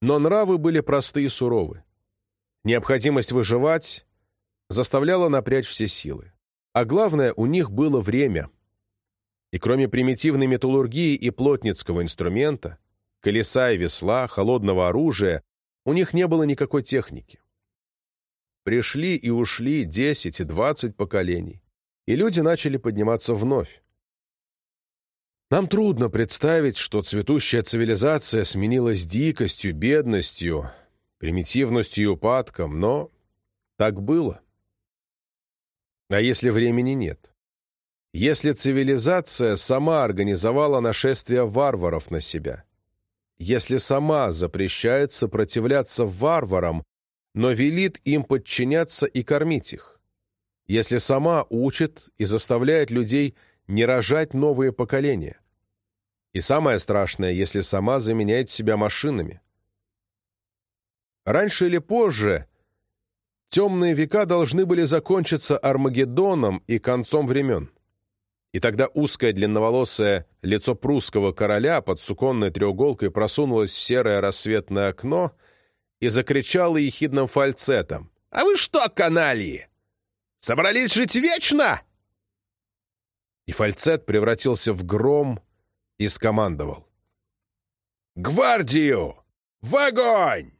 Но нравы были просты и суровы. Необходимость выживать заставляла напрячь все силы. А главное, у них было время. И кроме примитивной металлургии и плотницкого инструмента, колеса и весла, холодного оружия, у них не было никакой техники. Пришли и ушли 10 и 20 поколений, и люди начали подниматься вновь. Нам трудно представить, что цветущая цивилизация сменилась дикостью, бедностью, примитивностью и упадком, но так было. А если времени нет? Если цивилизация сама организовала нашествие варваров на себя? если сама запрещает сопротивляться варварам, но велит им подчиняться и кормить их, если сама учит и заставляет людей не рожать новые поколения. И самое страшное, если сама заменяет себя машинами. Раньше или позже темные века должны были закончиться Армагеддоном и концом времен и тогда узкое длинноволосое лицо прусского короля под суконной треуголкой просунулось в серое рассветное окно и закричало ехидным фальцетом. «А вы что, канальи? Собрались жить вечно?» И фальцет превратился в гром и скомандовал. «Гвардию! В огонь!»